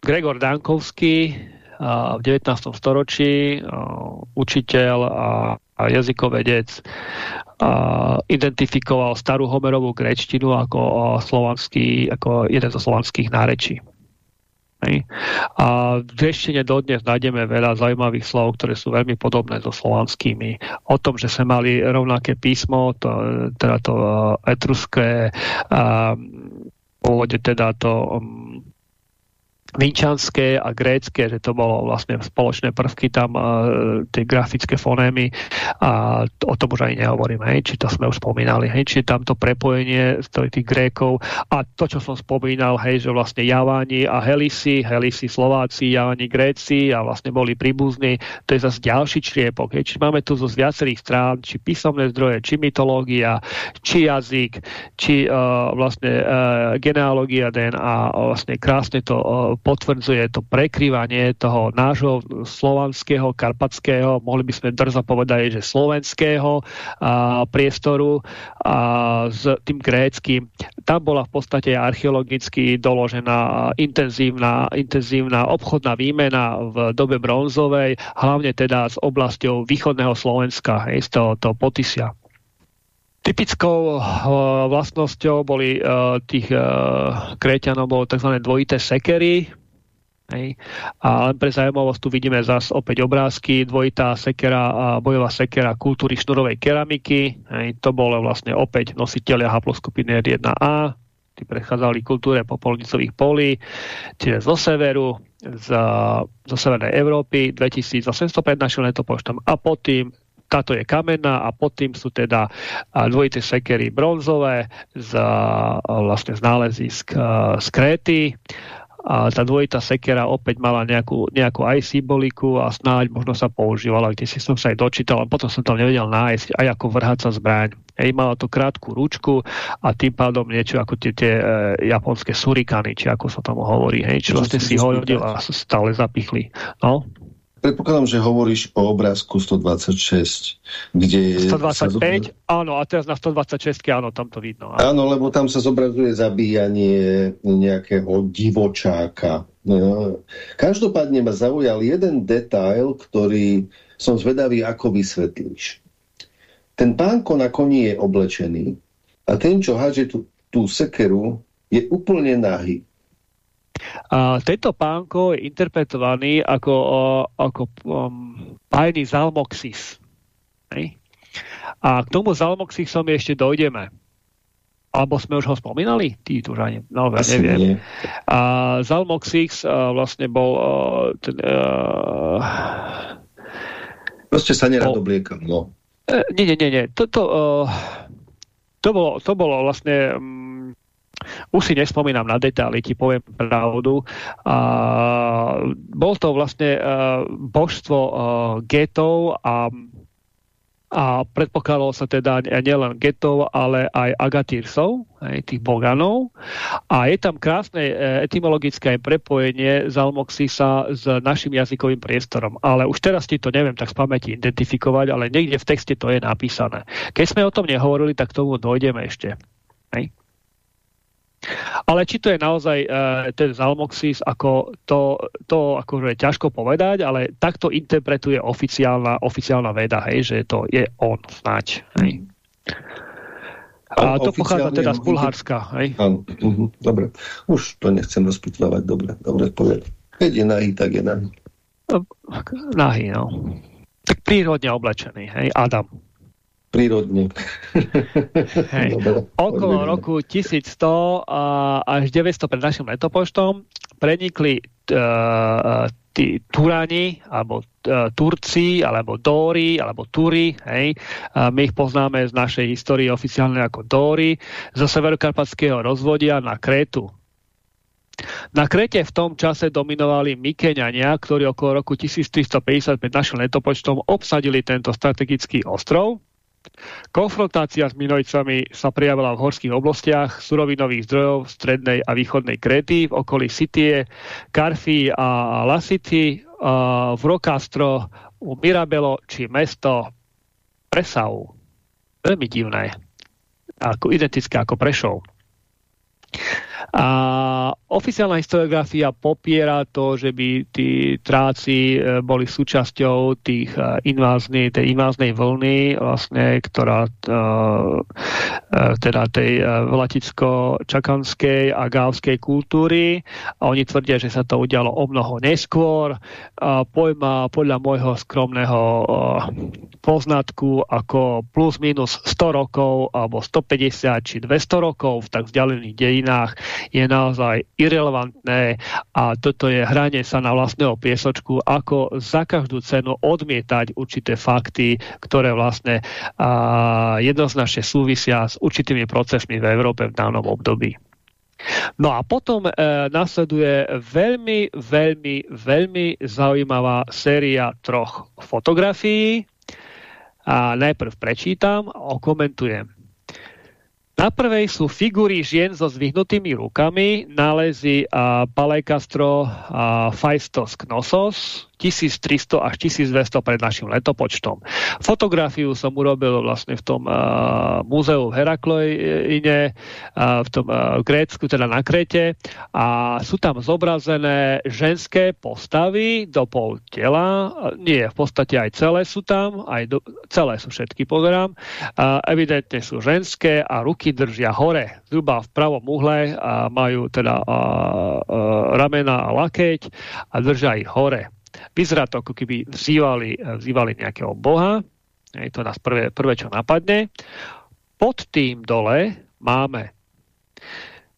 Gregor Dankovský v 19. storočí učiteľ a jazykovedec identifikoval starú Homerovú grečtinu ako, slovanský, ako jeden zo slovanských nárečí. A v greštine dodnes nájdeme veľa zaujímavých slov, ktoré sú veľmi podobné so slovanskými. O tom, že sme mali rovnaké písmo, to, teda to etruské, a, pôvode teda to um, vinčanské a grécké, že to bolo vlastne spoločné prvky tam, tie grafické fonémy a o tom už ani nehovorím, hej, či to sme už spomínali, hej, či tam to prepojenie tých Grékov a to, čo som spomínal, hej, že vlastne Javáni a Helisi, Helisi Slováci, Javáni Gréci a vlastne boli príbuzní, to je zase ďalší čriepok, hej, či máme tu zo viacerých strán, či písomné zdroje, či mytológia, či jazyk, či uh, vlastne uh, genealógia DNA, vlastne krásne to uh, potvrdzuje to prekrývanie toho nášho slovanského, karpatského, mohli by sme drzo povedať, že slovenského a, priestoru a s tým gréckým. Tam bola v podstate archeologicky doložená intenzívna, intenzívna obchodná výmena v dobe bronzovej, hlavne teda s oblasťou východného Slovenska, hej, z toho, toho Potisia. Typickou uh, vlastnosťou boli uh, tých uh, kréťanov bolo tzv. dvojité sekery. Hej. A len pre zaujímavosť tu vidíme zase opäť obrázky, dvojitá sekera a bojová sekera kultúry šnurovej keramiky. Hej. To bolo vlastne opäť nositeľia haploskupiny R1A, tí prechádzali kultúre popolnicových polí, čiže zo severu, z, zo severnej Európy, 2800 pred našim a potom táto je kamenná a pod tým sú teda dvojité sekery bronzové z, vlastne z nálezisk z Kréty a tá dvojitá sekera opäť mala nejakú, nejakú aj symboliku a snáď možno sa používala, kde si som sa aj dočítal, a potom som tam nevedel nájsť aj ako vrháca zbraň. Hej, mala to krátku ručku a tým pádom niečo ako tie, tie e, japonské surikany, či ako sa tam hovorí, hej, čo vlastne si hodil a stále zapichli. No? Predpokladám, že hovoríš o obrázku 126, kde... 125, áno, a teraz na 126, áno, tam to vidno. Áno. áno, lebo tam sa zobrazuje zabíjanie nejakého divočáka. No. Každopádne ma zaujal jeden detail, ktorý som zvedavý, ako vysvetlíš. Ten pánko na koni je oblečený a ten, čo háže tú, tú sekeru, je úplne nahý. A tento pánko je interpretovaný ako, ako um, pájny Zalmoxis. Hej? A k tomu Zalmoxisom ešte dojdeme. Alebo sme už ho spomínali? Ty tu ani, no, ja neviem. Nie. A Zalmoxix uh, vlastne bol uh, ten, uh, Proste sa nerad obliekam, no. Uh, nie, nie, nie, nie. To, to, to, bolo, to bolo vlastne um, už si nespomínam na detaily, ti poviem pravdu. A, bol to vlastne uh, božstvo uh, getov a a predpokladalo sa teda nielen getov, ale aj agatírsov, aj tých boganov. A je tam krásne e, etymologické prepojenie Zalmoxisa s našim jazykovým priestorom. Ale už teraz ti to neviem tak z pamäti identifikovať, ale niekde v texte to je napísané. Keď sme o tom nehovorili, tak tomu dojdeme ešte. Hej. Ale či to je naozaj uh, ten Zalmoxis, ako to, to akože je ťažko povedať, ale takto interpretuje oficiálna, oficiálna veda, hej, že to je on snáď. Hej. A to pochádza teda z Bulharska. Hej? Áno, uh, dobre. Už to nechcem rozpitvávať, dobre, dobre povedať. Keď je nahý, tak je nahý. Nahý, no. Tak prírodne oblečený, hej, Adam prírodne. Hej. Dobre, Okolo roku 1100 až 900 pred našim letopočtom prenikli uh, tí Turáni, alebo uh, Turci, alebo Dóri, alebo Turi, hej. My ich poznáme z našej histórie oficiálne ako Dóri, zo severokarpatského rozvodia na Krétu. Na Krete v tom čase dominovali Mykeňania, ktorí okolo roku 1350 pred našim letopočtom obsadili tento strategický ostrov Konfrontácia s Minojcami sa prijavila v horských oblastiach surovinových zdrojov strednej a východnej Kréty v okolí Sitie, Karfy a Lasity, v Rokastro, u Mirabelo či mesto Presau. Veľmi divné. Ako, identické ako Prešov. A oficiálna historiografia popiera to, že by tí tráci e, boli súčasťou tých e, invázny, tej inváznej vlny, vlastne, ktorá teda tej vlaticko-čakanskej a gávskej kultúry. A oni tvrdia, že sa to udialo o mnoho neskôr. A pojma podľa môjho skromného poznatku ako plus minus 100 rokov alebo 150 či 200 rokov v tak vzdialených dejinách je naozaj irrelevantné a toto je hranie sa na vlastného piesočku, ako za každú cenu odmietať určité fakty, ktoré vlastne a, jednoznačne súvisia s určitými procesmi v Európe v danom období. No a potom e, nasleduje veľmi, veľmi, veľmi zaujímavá séria troch fotografií. A najprv prečítam a okomentujem. Na prvej sú figúry žien so zvyhnutými rukami, nálezy a Palekastro a Faistos Knossos, 1300 až 1200 pred našim letopočtom. Fotografiu som urobil vlastne v tom uh, múzeu v Herakleine, uh, v tom uh, Grécku, teda na Krete a sú tam zobrazené ženské postavy do pol tela, nie, v podstate aj celé sú tam, aj do, celé sú všetky, pozerám. Uh, evidentne sú ženské a ruky držia hore, zhruba v pravom uhle a majú teda uh, uh, ramena a lakeť a držia ich hore. Vyzerá to, ako keby vzývali, vzývali nejakého boha. Je to nás prvé, prvé, čo napadne. Pod tým dole máme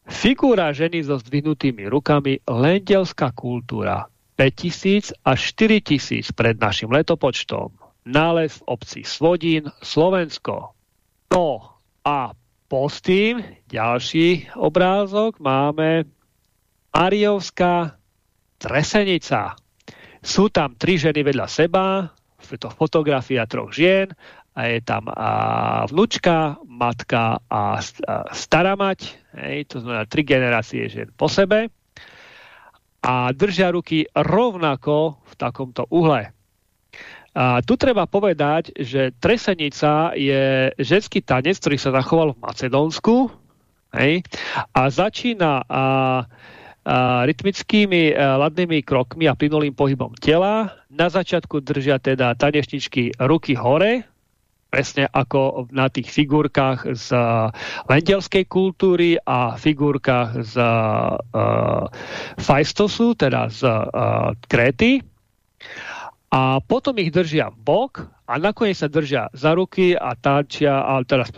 figúra ženy so zdvihnutými rukami, lendelská kultúra, 5000 až 4000 pred našim letopočtom. Nález v obci Svodín, Slovensko. No a pod tým, ďalší obrázok, máme Mariovská Tresenica. Sú tam tri ženy vedľa seba, je to fotografia troch žien a je tam a vnúčka, matka a, stará mať, hej, to znamená tri generácie žien po sebe a držia ruky rovnako v takomto uhle. A tu treba povedať, že tresenica je ženský tanec, ktorý sa zachoval v Macedónsku hej, a začína a, rytmickými ladnými krokmi a plynulým pohybom tela. Na začiatku držia teda tanečničky ruky hore, presne ako na tých figurkách z lendelskej kultúry a figurkách z uh, Fajstosu, teda z uh, Kréty. A potom ich držia bok a nakoniec sa držia za ruky a tančia, a teraz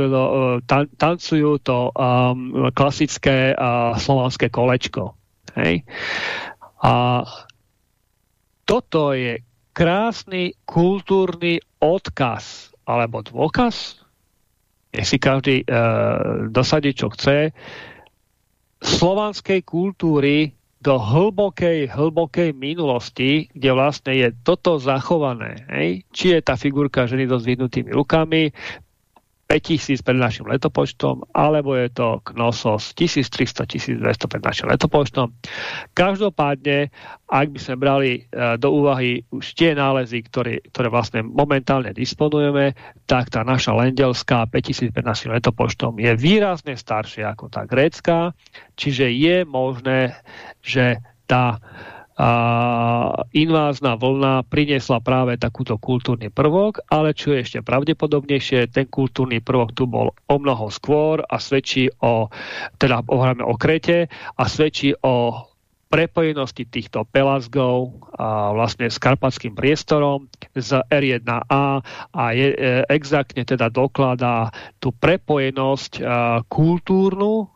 tan tancujú to um, klasické uh, slovanské kolečko. Hej? A toto je krásny kultúrny odkaz alebo dôkaz, nech si každý e, dosadí, čo chce, slovanskej kultúry do hlbokej, hlbokej minulosti, kde vlastne je toto zachované. Hej? Či je tá figurka ženy so zvidnutými rukami, 5000 pred našim letopočtom, alebo je to Knossos 1300-1200 pred našim letopočtom. Každopádne, ak by sme brali e, do úvahy už tie nálezy, ktoré, ktoré vlastne momentálne disponujeme, tak tá naša lendelská 5000 pred našim letopočtom je výrazne staršia ako tá grécka, čiže je možné, že tá invázna vlna priniesla práve takúto kultúrny prvok, ale čo je ešte pravdepodobnejšie, ten kultúrny prvok tu bol o mnoho skôr a svedčí o, teda hovoríme o Krete a svedčí o prepojenosti týchto pelazgov a vlastne s karpatským priestorom z R1A a je, e, exaktne teda dokladá tú prepojenosť e, kultúrnu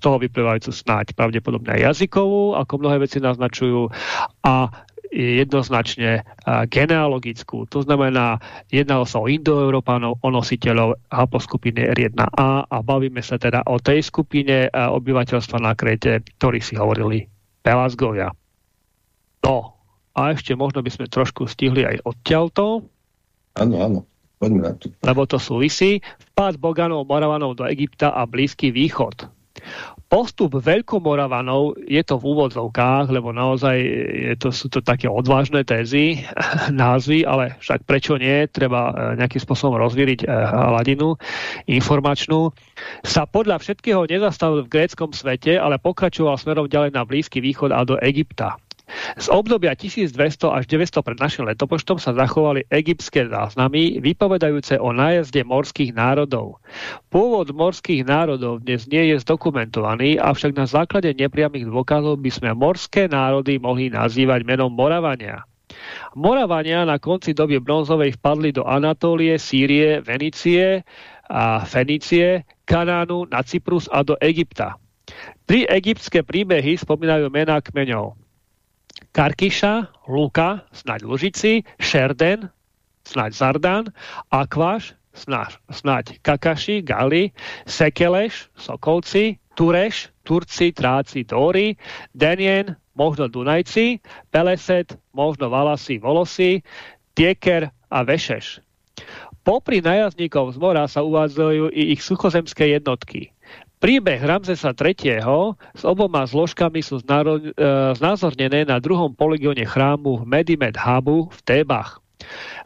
toho vyplývajúcu snáď pravdepodobne jazykovú, ako mnohé veci naznačujú, a jednoznačne genealogickú. To znamená, jednalo sa o indoeurópanov, o nositeľov haploskupiny R1A a bavíme sa teda o tej skupine obyvateľstva na Krete, ktorí si hovorili Pelasgovia. No, a ešte možno by sme trošku stihli aj odtiaľto. Áno, áno. Poďme na to. Lebo to súvisí. Vpád Boganov, Moravanov do Egypta a Blízky východ. Postup Veľkomoravanov je to v úvodzovkách, lebo naozaj je to, sú to také odvážne tézy, názvy, ale však prečo nie, treba e, nejakým spôsobom rozvíriť e, hladinu informačnú. Sa podľa všetkého nezastavil v gréckom svete, ale pokračoval smerom ďalej na Blízky východ a do Egypta. Z obdobia 1200 až 900 pred našim letopočtom sa zachovali egyptské záznamy vypovedajúce o nájazde morských národov. Pôvod morských národov dnes nie je zdokumentovaný, avšak na základe nepriamých dôkazov by sme morské národy mohli nazývať menom Moravania. Moravania na konci doby bronzovej vpadli do Anatólie, Sýrie, Venície a Fenície, Kanánu, na Cyprus a do Egypta. Tri egyptské príbehy spomínajú mená kmeňov. Karkiša, Luka, snáď Lužici, Šerden, snáď Zardan, Akváš, snáď, snáď Kakaši, Gali, Sekeleš, Sokolci, Tureš, Turci, Tráci, Dóri, Denien, možno Dunajci, Peleset, možno Valasi, Volosi, Tieker a Vešeš. Popri najazníkov z mora sa uvádzajú i ich suchozemské jednotky. Príbeh Ramzesa III. s oboma zložkami sú e, znázornené na druhom poligóne chrámu Medimed Habu v Tébach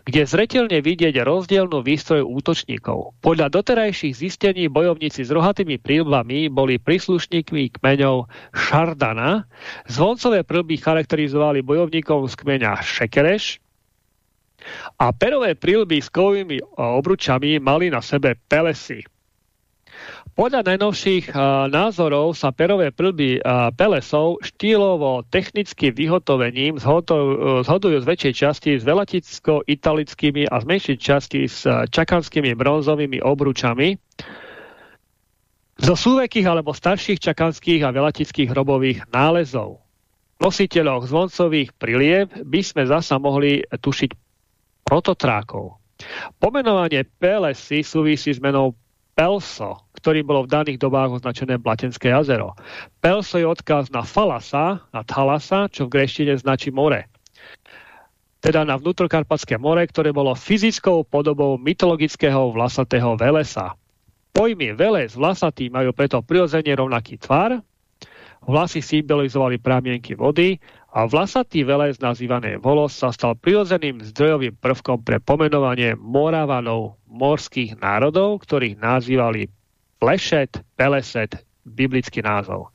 kde zretelne vidieť rozdielnú výstroj útočníkov. Podľa doterajších zistení bojovníci s rohatými prílbami boli príslušníkmi kmeňov Šardana. Zvoncové prílby charakterizovali bojovníkov z kmeňa Šekereš a perové prílby s kovými obručami mali na sebe pelesy. Podľa najnovších názorov sa perové plby pelesov štýlovo technicky vyhotovením uh, zhodujú z väčšej časti s velaticko-italickými a z menšej časti s uh, čakanskými bronzovými obručami. Zo súvekých alebo starších čakanských a velatických hrobových nálezov. Nositeľoch zvoncových prilieb by sme zasa mohli tušiť prototrákov. Pomenovanie pelesy súvisí s menou Pelso, ktorý bolo v daných dobách označené Blatenské jazero. Pelso je odkaz na Falasa, na Thalasa, čo v greštine značí more. Teda na vnútrokarpatské more, ktoré bolo fyzickou podobou mytologického vlasatého velesa. Pojmy veles, vlasatý majú preto prirodzene rovnaký tvar, vlasy symbolizovali pramienky vody a vlasatý velez nazývaný volos sa stal prirodzeným zdrojovým prvkom pre pomenovanie Moravanov morských národov, ktorých nazývali Plešet, Peleset, biblický názov.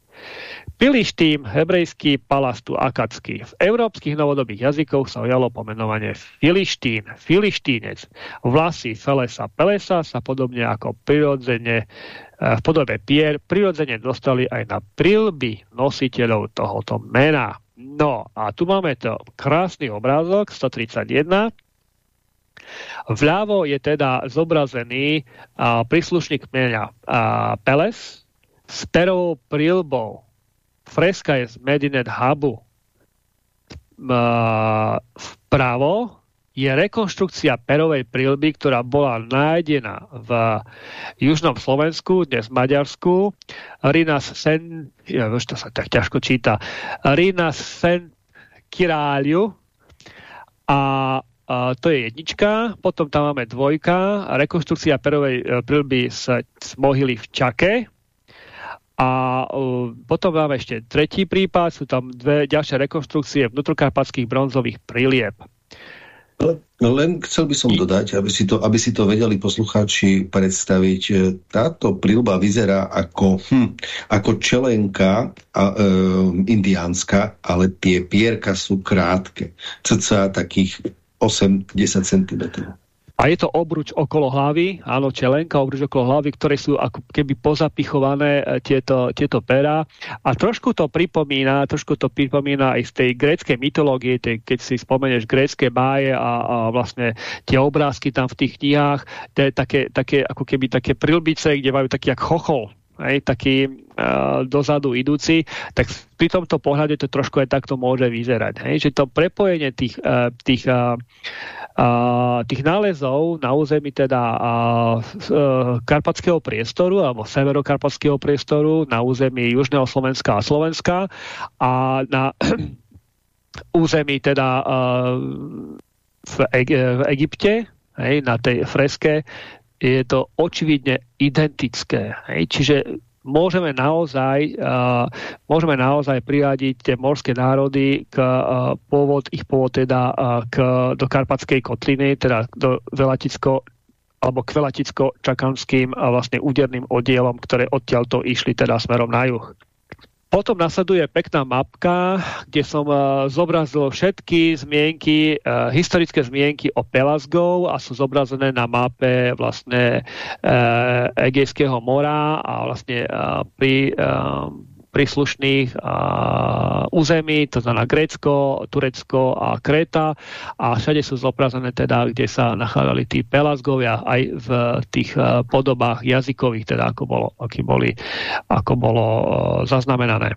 Pilištým, hebrejský, palastu, akacký. V európskych novodobých jazykoch sa ujalo pomenovanie Filištín, Filištínec. Vlasy Felesa, Pelesa sa podobne ako prirodzene eh, v podobe pier prirodzene dostali aj na prilby nositeľov tohoto mena. No a tu máme to krásny obrázok 131 Vľavo je teda zobrazený a, príslušník kmeňa Peles s perovou prílbou. Freska je z Medinet Hubu. Vpravo je rekonštrukcia perovej prílby, ktorá bola nájdená v južnom Slovensku, dnes v Maďarsku. Rinas Sen... Ja, to sa tak ťažko číta. Rinas Sen Királiu a a to je jednička, potom tam máme dvojka, rekonstrukcia perovej e, prilby z, z mohyly v Čake. A uh, potom máme ešte tretí prípad, sú tam dve ďalšie rekonstrukcie vnútrokarpatských bronzových prílieb. Len chcel by som dodať, aby si to, aby si to vedeli poslucháči predstaviť. E, táto prílba vyzerá ako, hm, ako čelenka a, e, indiánska, ale tie pierka sú krátke. Cca takých 8-10 cm. A je to obruč okolo hlavy, áno, čelenka, obruč okolo hlavy, ktoré sú ako keby pozapichované e, tieto, tieto pera. A trošku to pripomína, trošku to pripomína aj z tej gréckej mytológie, tej, keď si spomenieš grécké báje a, a vlastne tie obrázky tam v tých knihách, to je také, také, ako keby také prilbice, kde majú taký jak chochol, hej, taký uh, dozadu idúci, tak pri tomto pohľade to trošku aj takto môže vyzerať. Hej, že to prepojenie tých, uh, tých uh, Uh, tých nálezov na území teda uh, uh, karpatského priestoru alebo severokarpatského priestoru na území Južného Slovenska a Slovenska a na území teda uh, v, v Egypte, hej, na tej freske, je to očividne identické. Hej? Čiže môžeme naozaj, uh, môžeme naozaj priradiť tie morské národy k uh, pôvod, ich pôvod teda uh, k, do Karpatskej kotliny, teda do Velaticko alebo k Velaticko-Čakanským a vlastne úderným oddielom, ktoré odtiaľto išli teda smerom na juh. Potom nasleduje pekná mapka, kde som uh, zobrazil všetky zmienky, uh, historické zmienky o Pelasgov a sú zobrazené na mape vlastne uh, Egejského mora a vlastne pri príslušných uh, území, to znamená Grécko, Turecko a Kréta a všade sú zobrazené teda, kde sa nachádzali tí Pelasgovia aj v tých uh, podobách jazykových, teda ako bolo, aký boli, ako bolo uh, zaznamenané.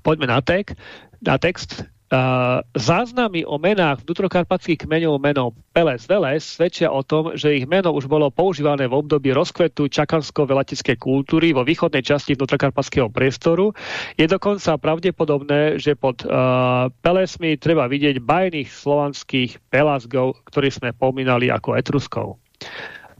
Poďme na, tek, na text. Záznamy o menách vnútrokarpatských kmeňov menom Peles Veles svedčia o tom, že ich meno už bolo používané v období rozkvetu čakansko-velatickej kultúry vo východnej časti vnútrokarpatského priestoru. Je dokonca pravdepodobné, že pod uh, Pelesmi treba vidieť bajných slovanských Pelasgov, ktorí sme pomínali ako Etruskov.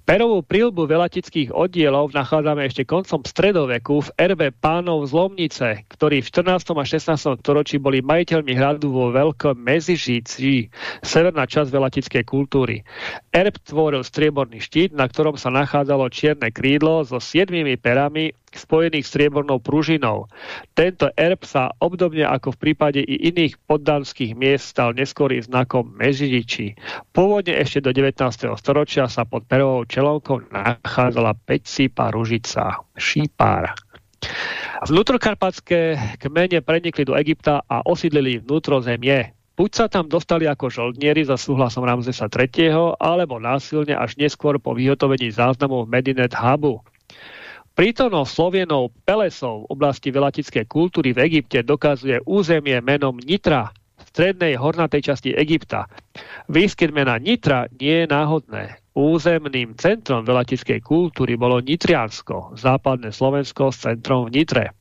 Perovú prílbu velatických oddielov nachádzame ešte koncom stredoveku v erbe pánov z Lomnice, ktorí v 14. a 16. storočí boli majiteľmi hradu vo Veľkom Mezižíci, severná časť velatickej kultúry. Erb tvoril strieborný štít, na ktorom sa nachádzalo čierne krídlo so siedmimi perami spojených striebornou pružinou. Tento erb sa obdobne ako v prípade i iných poddanských miest stal neskorý znakom Mežidiči. Pôvodne ešte do 19. storočia sa pod perovou čelovkou nachádzala Pecípa ružica, šípár. Vnútrokarpatské kmene prenikli do Egypta a osídlili vnútrozemie. Buď sa tam dostali ako žoldnieri za súhlasom Ramzesa III, alebo násilne až neskôr po vyhotovení záznamov Medinet Habu. Prítomnosť Slovienov Pelesov v oblasti velatickej kultúry v Egypte dokazuje územie menom Nitra v strednej hornatej časti Egypta. Výskyt mena Nitra nie je náhodné. Územným centrom velatickej kultúry bolo Nitriansko, západné Slovensko s centrom v Nitre.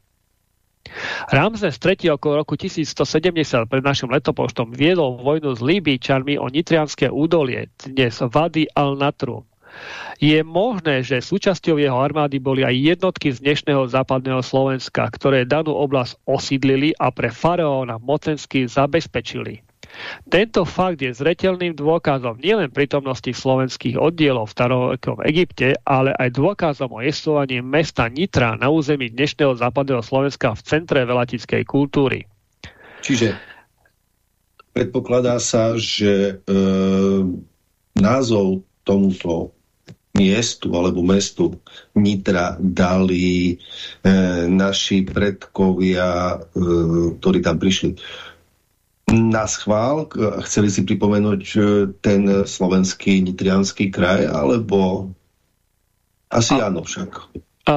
Ramzes III okolo roku 1170 pred našim letopočtom viedol vojnu s Líbičanmi o Nitrianské údolie, dnes Vady al-Natrum. Je možné, že súčasťou jeho armády boli aj jednotky z dnešného západného Slovenska, ktoré danú oblasť osídlili a pre faraóna mocensky zabezpečili. Tento fakt je zretelným dôkazom nielen prítomnosti slovenských oddielov v starovekom Egypte, ale aj dôkazom o jestvovaní mesta Nitra na území dnešného západného Slovenska v centre velatickej kultúry. Čiže predpokladá sa, že e, názov tomuto miestu alebo mestu Nitra dali e, naši predkovia, e, ktorí tam prišli na schvál. Chceli si pripomenúť e, ten slovenský nitrianský kraj, alebo asi a, áno však. A,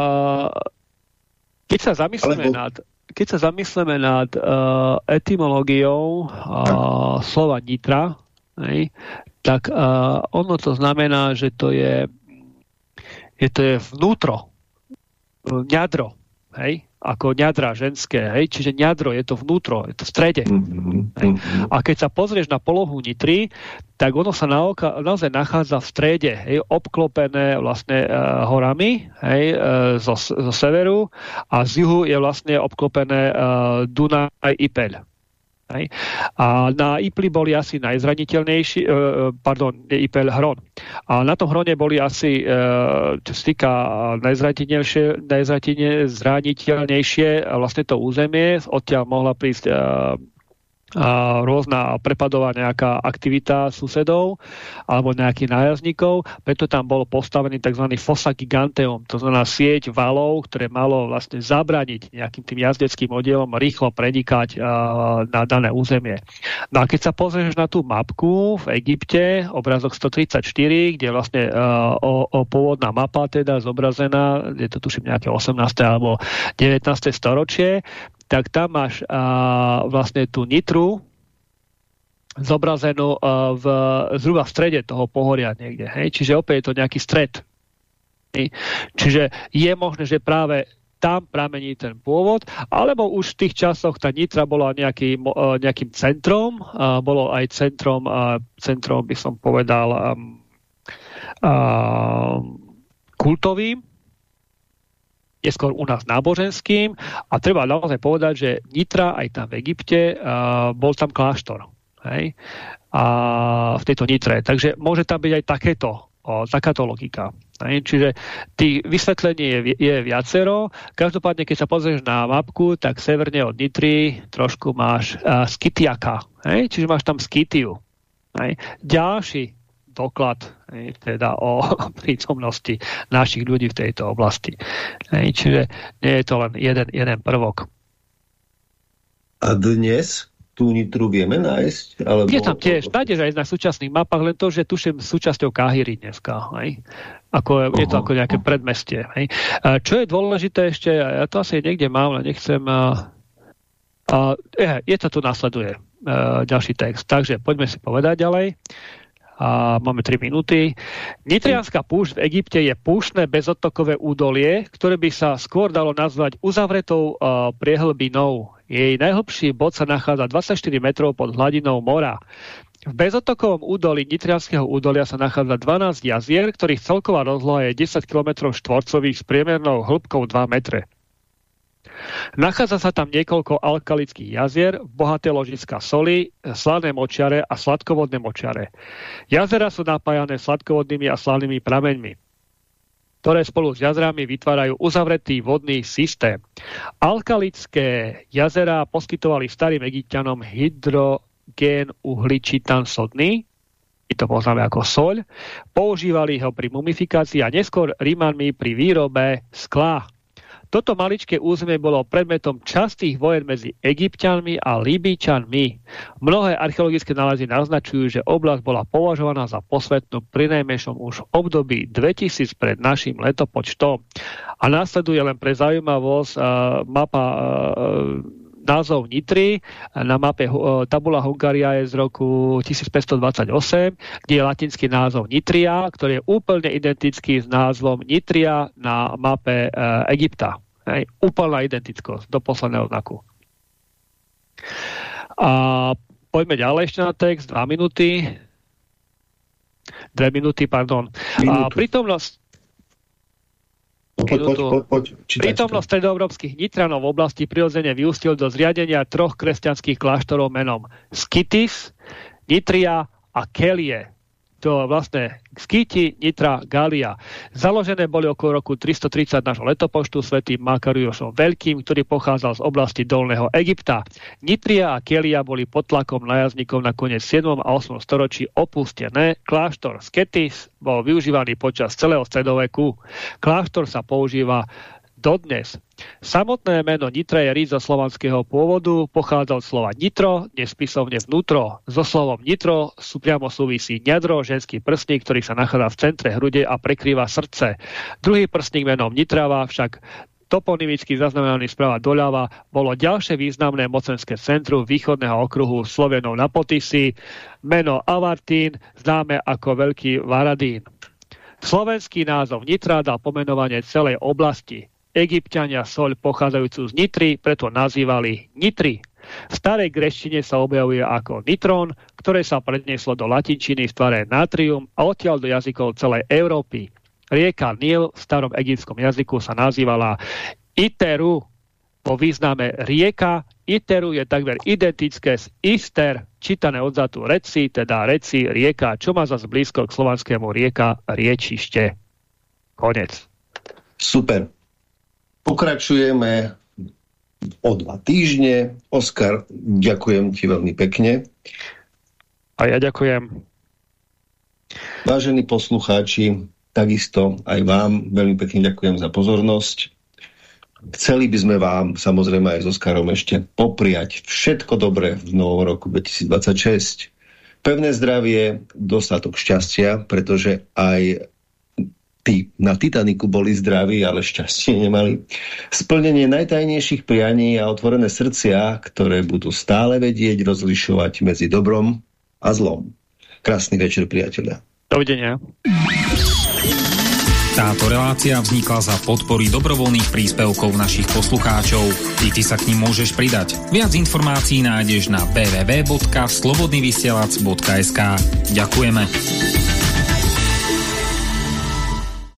keď sa zamyslíme alebo... nad keď sa zamyslíme nad uh, etymológiou uh, slova Nitra, hej, tak uh, ono to znamená, že to je je to je vnútro, ňadro, hej, ako ňadra ženské, hej, čiže ňadro je to vnútro, je to v strede. Hej. A keď sa pozrieš na polohu Nitry, tak ono sa naoka, naozaj nachádza v strede, hej, obklopené vlastne uh, horami, hej, uh, zo, zo severu a z juhu je vlastne obklopené uh, Dunaj Ipeľ. Hej. A na Ipli boli asi najzraniteľnejší, e, pardon, Ipel Hron. A na tom Hrone boli asi, e, čo sa týka najzraniteľnejšie, najzraniteľnejšie vlastne to územie, odtiaľ mohla prísť e, rôzna prepadová nejaká aktivita susedov alebo nejakých nájazdníkov, preto tam bol postavený tzv. fossa giganteum, to znamená sieť valov, ktoré malo vlastne zabraniť nejakým tým jazdeckým oddielom rýchlo prenikať na dané územie. No a keď sa pozrieš na tú mapku v Egypte, obrazok 134, kde vlastne o, o pôvodná mapa teda zobrazená, je to tuším nejaké 18. alebo 19. storočie, tak tam máš a, vlastne tú nitru zobrazenú a, v, zhruba v strede toho pohoria niekde. Hej? Čiže opäť je to nejaký stred. Hej? Čiže je možné, že práve tam pramení ten pôvod, alebo už v tých časoch tá Nitra bola nejaký, nejakým centrom, bolo aj centrom, centrom by som povedal, um, kultovým, neskôr u nás náboženským a treba naozaj povedať, že Nitra aj tam v Egypte uh, bol tam kláštor. Hej? A v tejto Nitre. Takže môže tam byť aj takéto, o, takáto logika. Hej? Čiže tých vysvetlení je, je viacero. Každopádne, keď sa pozrieš na mapku, tak severne od Nitry trošku máš uh, Skitiaka. Hej? Čiže máš tam Skitiu. Hej? Ďalší doklad teda o prítomnosti našich ľudí v tejto oblasti. Čiže nie je to len jeden, jeden prvok. A dnes tú nitru vieme nájsť? Alebo... Je tam tiež, nájdeš aj na súčasných mapách, len to, že tuším súčasťou Káhyry dneska. Hej? Ako, je to ako nejaké predmestie. Hej? Čo je dôležité ešte, ja to asi niekde mám, ale nechcem... A, a, je, je to tu nasleduje ďalší text. Takže poďme si povedať ďalej a máme 3 minúty. Nitrianská púšť v Egypte je púštne bezodtokové údolie, ktoré by sa skôr dalo nazvať uzavretou uh, priehlbinou. Jej najhlbší bod sa nachádza 24 metrov pod hladinou mora. V bezotokovom údolí Nitrianského údolia sa nachádza 12 jazier, ktorých celková rozloha je 10 km štvorcových s priemernou hĺbkou 2 metre. Nachádza sa tam niekoľko alkalických jazier, bohaté ložiska soli, slané močiare a sladkovodné močiare. Jazera sú napájané sladkovodnými a slanými prameňmi ktoré spolu s jazerami vytvárajú uzavretý vodný systém. Alkalické jazera poskytovali starým egyptianom hydrogén uhličitan sodný, my to poznáme ako soľ, používali ho pri mumifikácii a neskôr Rímanmi pri výrobe skla. Toto maličké územie bolo predmetom častých vojen medzi egyptianmi a Líbyčanmi. Mnohé archeologické nálezy naznačujú, že oblasť bola považovaná za posvetnú prinajmenšom už v období 2000 pred našim letopočtom. A následuje len pre zaujímavosť uh, mapa uh, názov Nitry. Na mape uh, Tabula Hungaria je z roku 1528, kde je latinský názov Nitria, ktorý je úplne identický s názvom Nitria na mape uh, Egypta. Hej, úplná identickosť do posledného znaku. A poďme ďalej ešte na text, dva minúty. Dve minúty, pardon. A prítomnosť Poď, poď, poď, poď, Prítomnosť stredoeurópskych nitranov v oblasti prirodzene vyústil do zriadenia troch kresťanských kláštorov menom Skytis, Nitria a Kelie to vlastne Skyti, Nitra, Galia. Založené boli okolo roku 330 nášho letopoštu svätým Makariušom Veľkým, ktorý pochádzal z oblasti Dolného Egypta. Nitria a Kelia boli pod tlakom najazníkov na konec 7. a 8. storočí opustené. Kláštor Sketis bol využívaný počas celého stredoveku. Kláštor sa používa dodnes. Samotné meno Nitra je rízo slovanského pôvodu, pochádza od slova nitro, nespisovne vnútro. So slovom nitro sú priamo súvisí ňadro, ženský prstník, ktorý sa nachádza v centre hrude a prekrýva srdce. Druhý prstník menom Nitrava však toponymicky zaznamenaný správa doľava, bolo ďalšie významné mocenské centrum východného okruhu Slovenov na Potisi, meno Avartín, známe ako Veľký Varadín. Slovenský názov Nitra dal pomenovanie celej oblasti. Egyptiania soľ pochádzajúcu z Nitry preto nazývali Nitry. V starej greštine sa objavuje ako nitrón, ktoré sa prednieslo do latinčiny v tvare natrium a odtiaľ do jazykov celej Európy. Rieka Nil v starom egyptskom jazyku sa nazývala Iteru. Po význame rieka Iteru je takmer identické s Ister, čítané odzadu reci, teda reci, rieka, čo má zase blízko k slovanskému rieka, riečište. Konec. Super. Pokračujeme o dva týždne. Oskar, ďakujem ti veľmi pekne. A ja ďakujem. Vážení poslucháči, takisto aj vám veľmi pekne ďakujem za pozornosť. Chceli by sme vám, samozrejme aj s Oskarom ešte, popriať všetko dobré v novom roku 2026. Pevné zdravie, dostatok šťastia, pretože aj tí na Titaniku boli zdraví, ale šťastie nemali. Splnenie najtajnejších prianí a otvorené srdcia, ktoré budú stále vedieť rozlišovať medzi dobrom a zlom. Krásny večer, priateľia. Dovidenia. Táto relácia vznikla za podpory dobrovoľných príspevkov našich poslucháčov. I ty sa k ním môžeš pridať. Viac informácií nájdeš na www.slobodnyvysielac.sk Ďakujeme.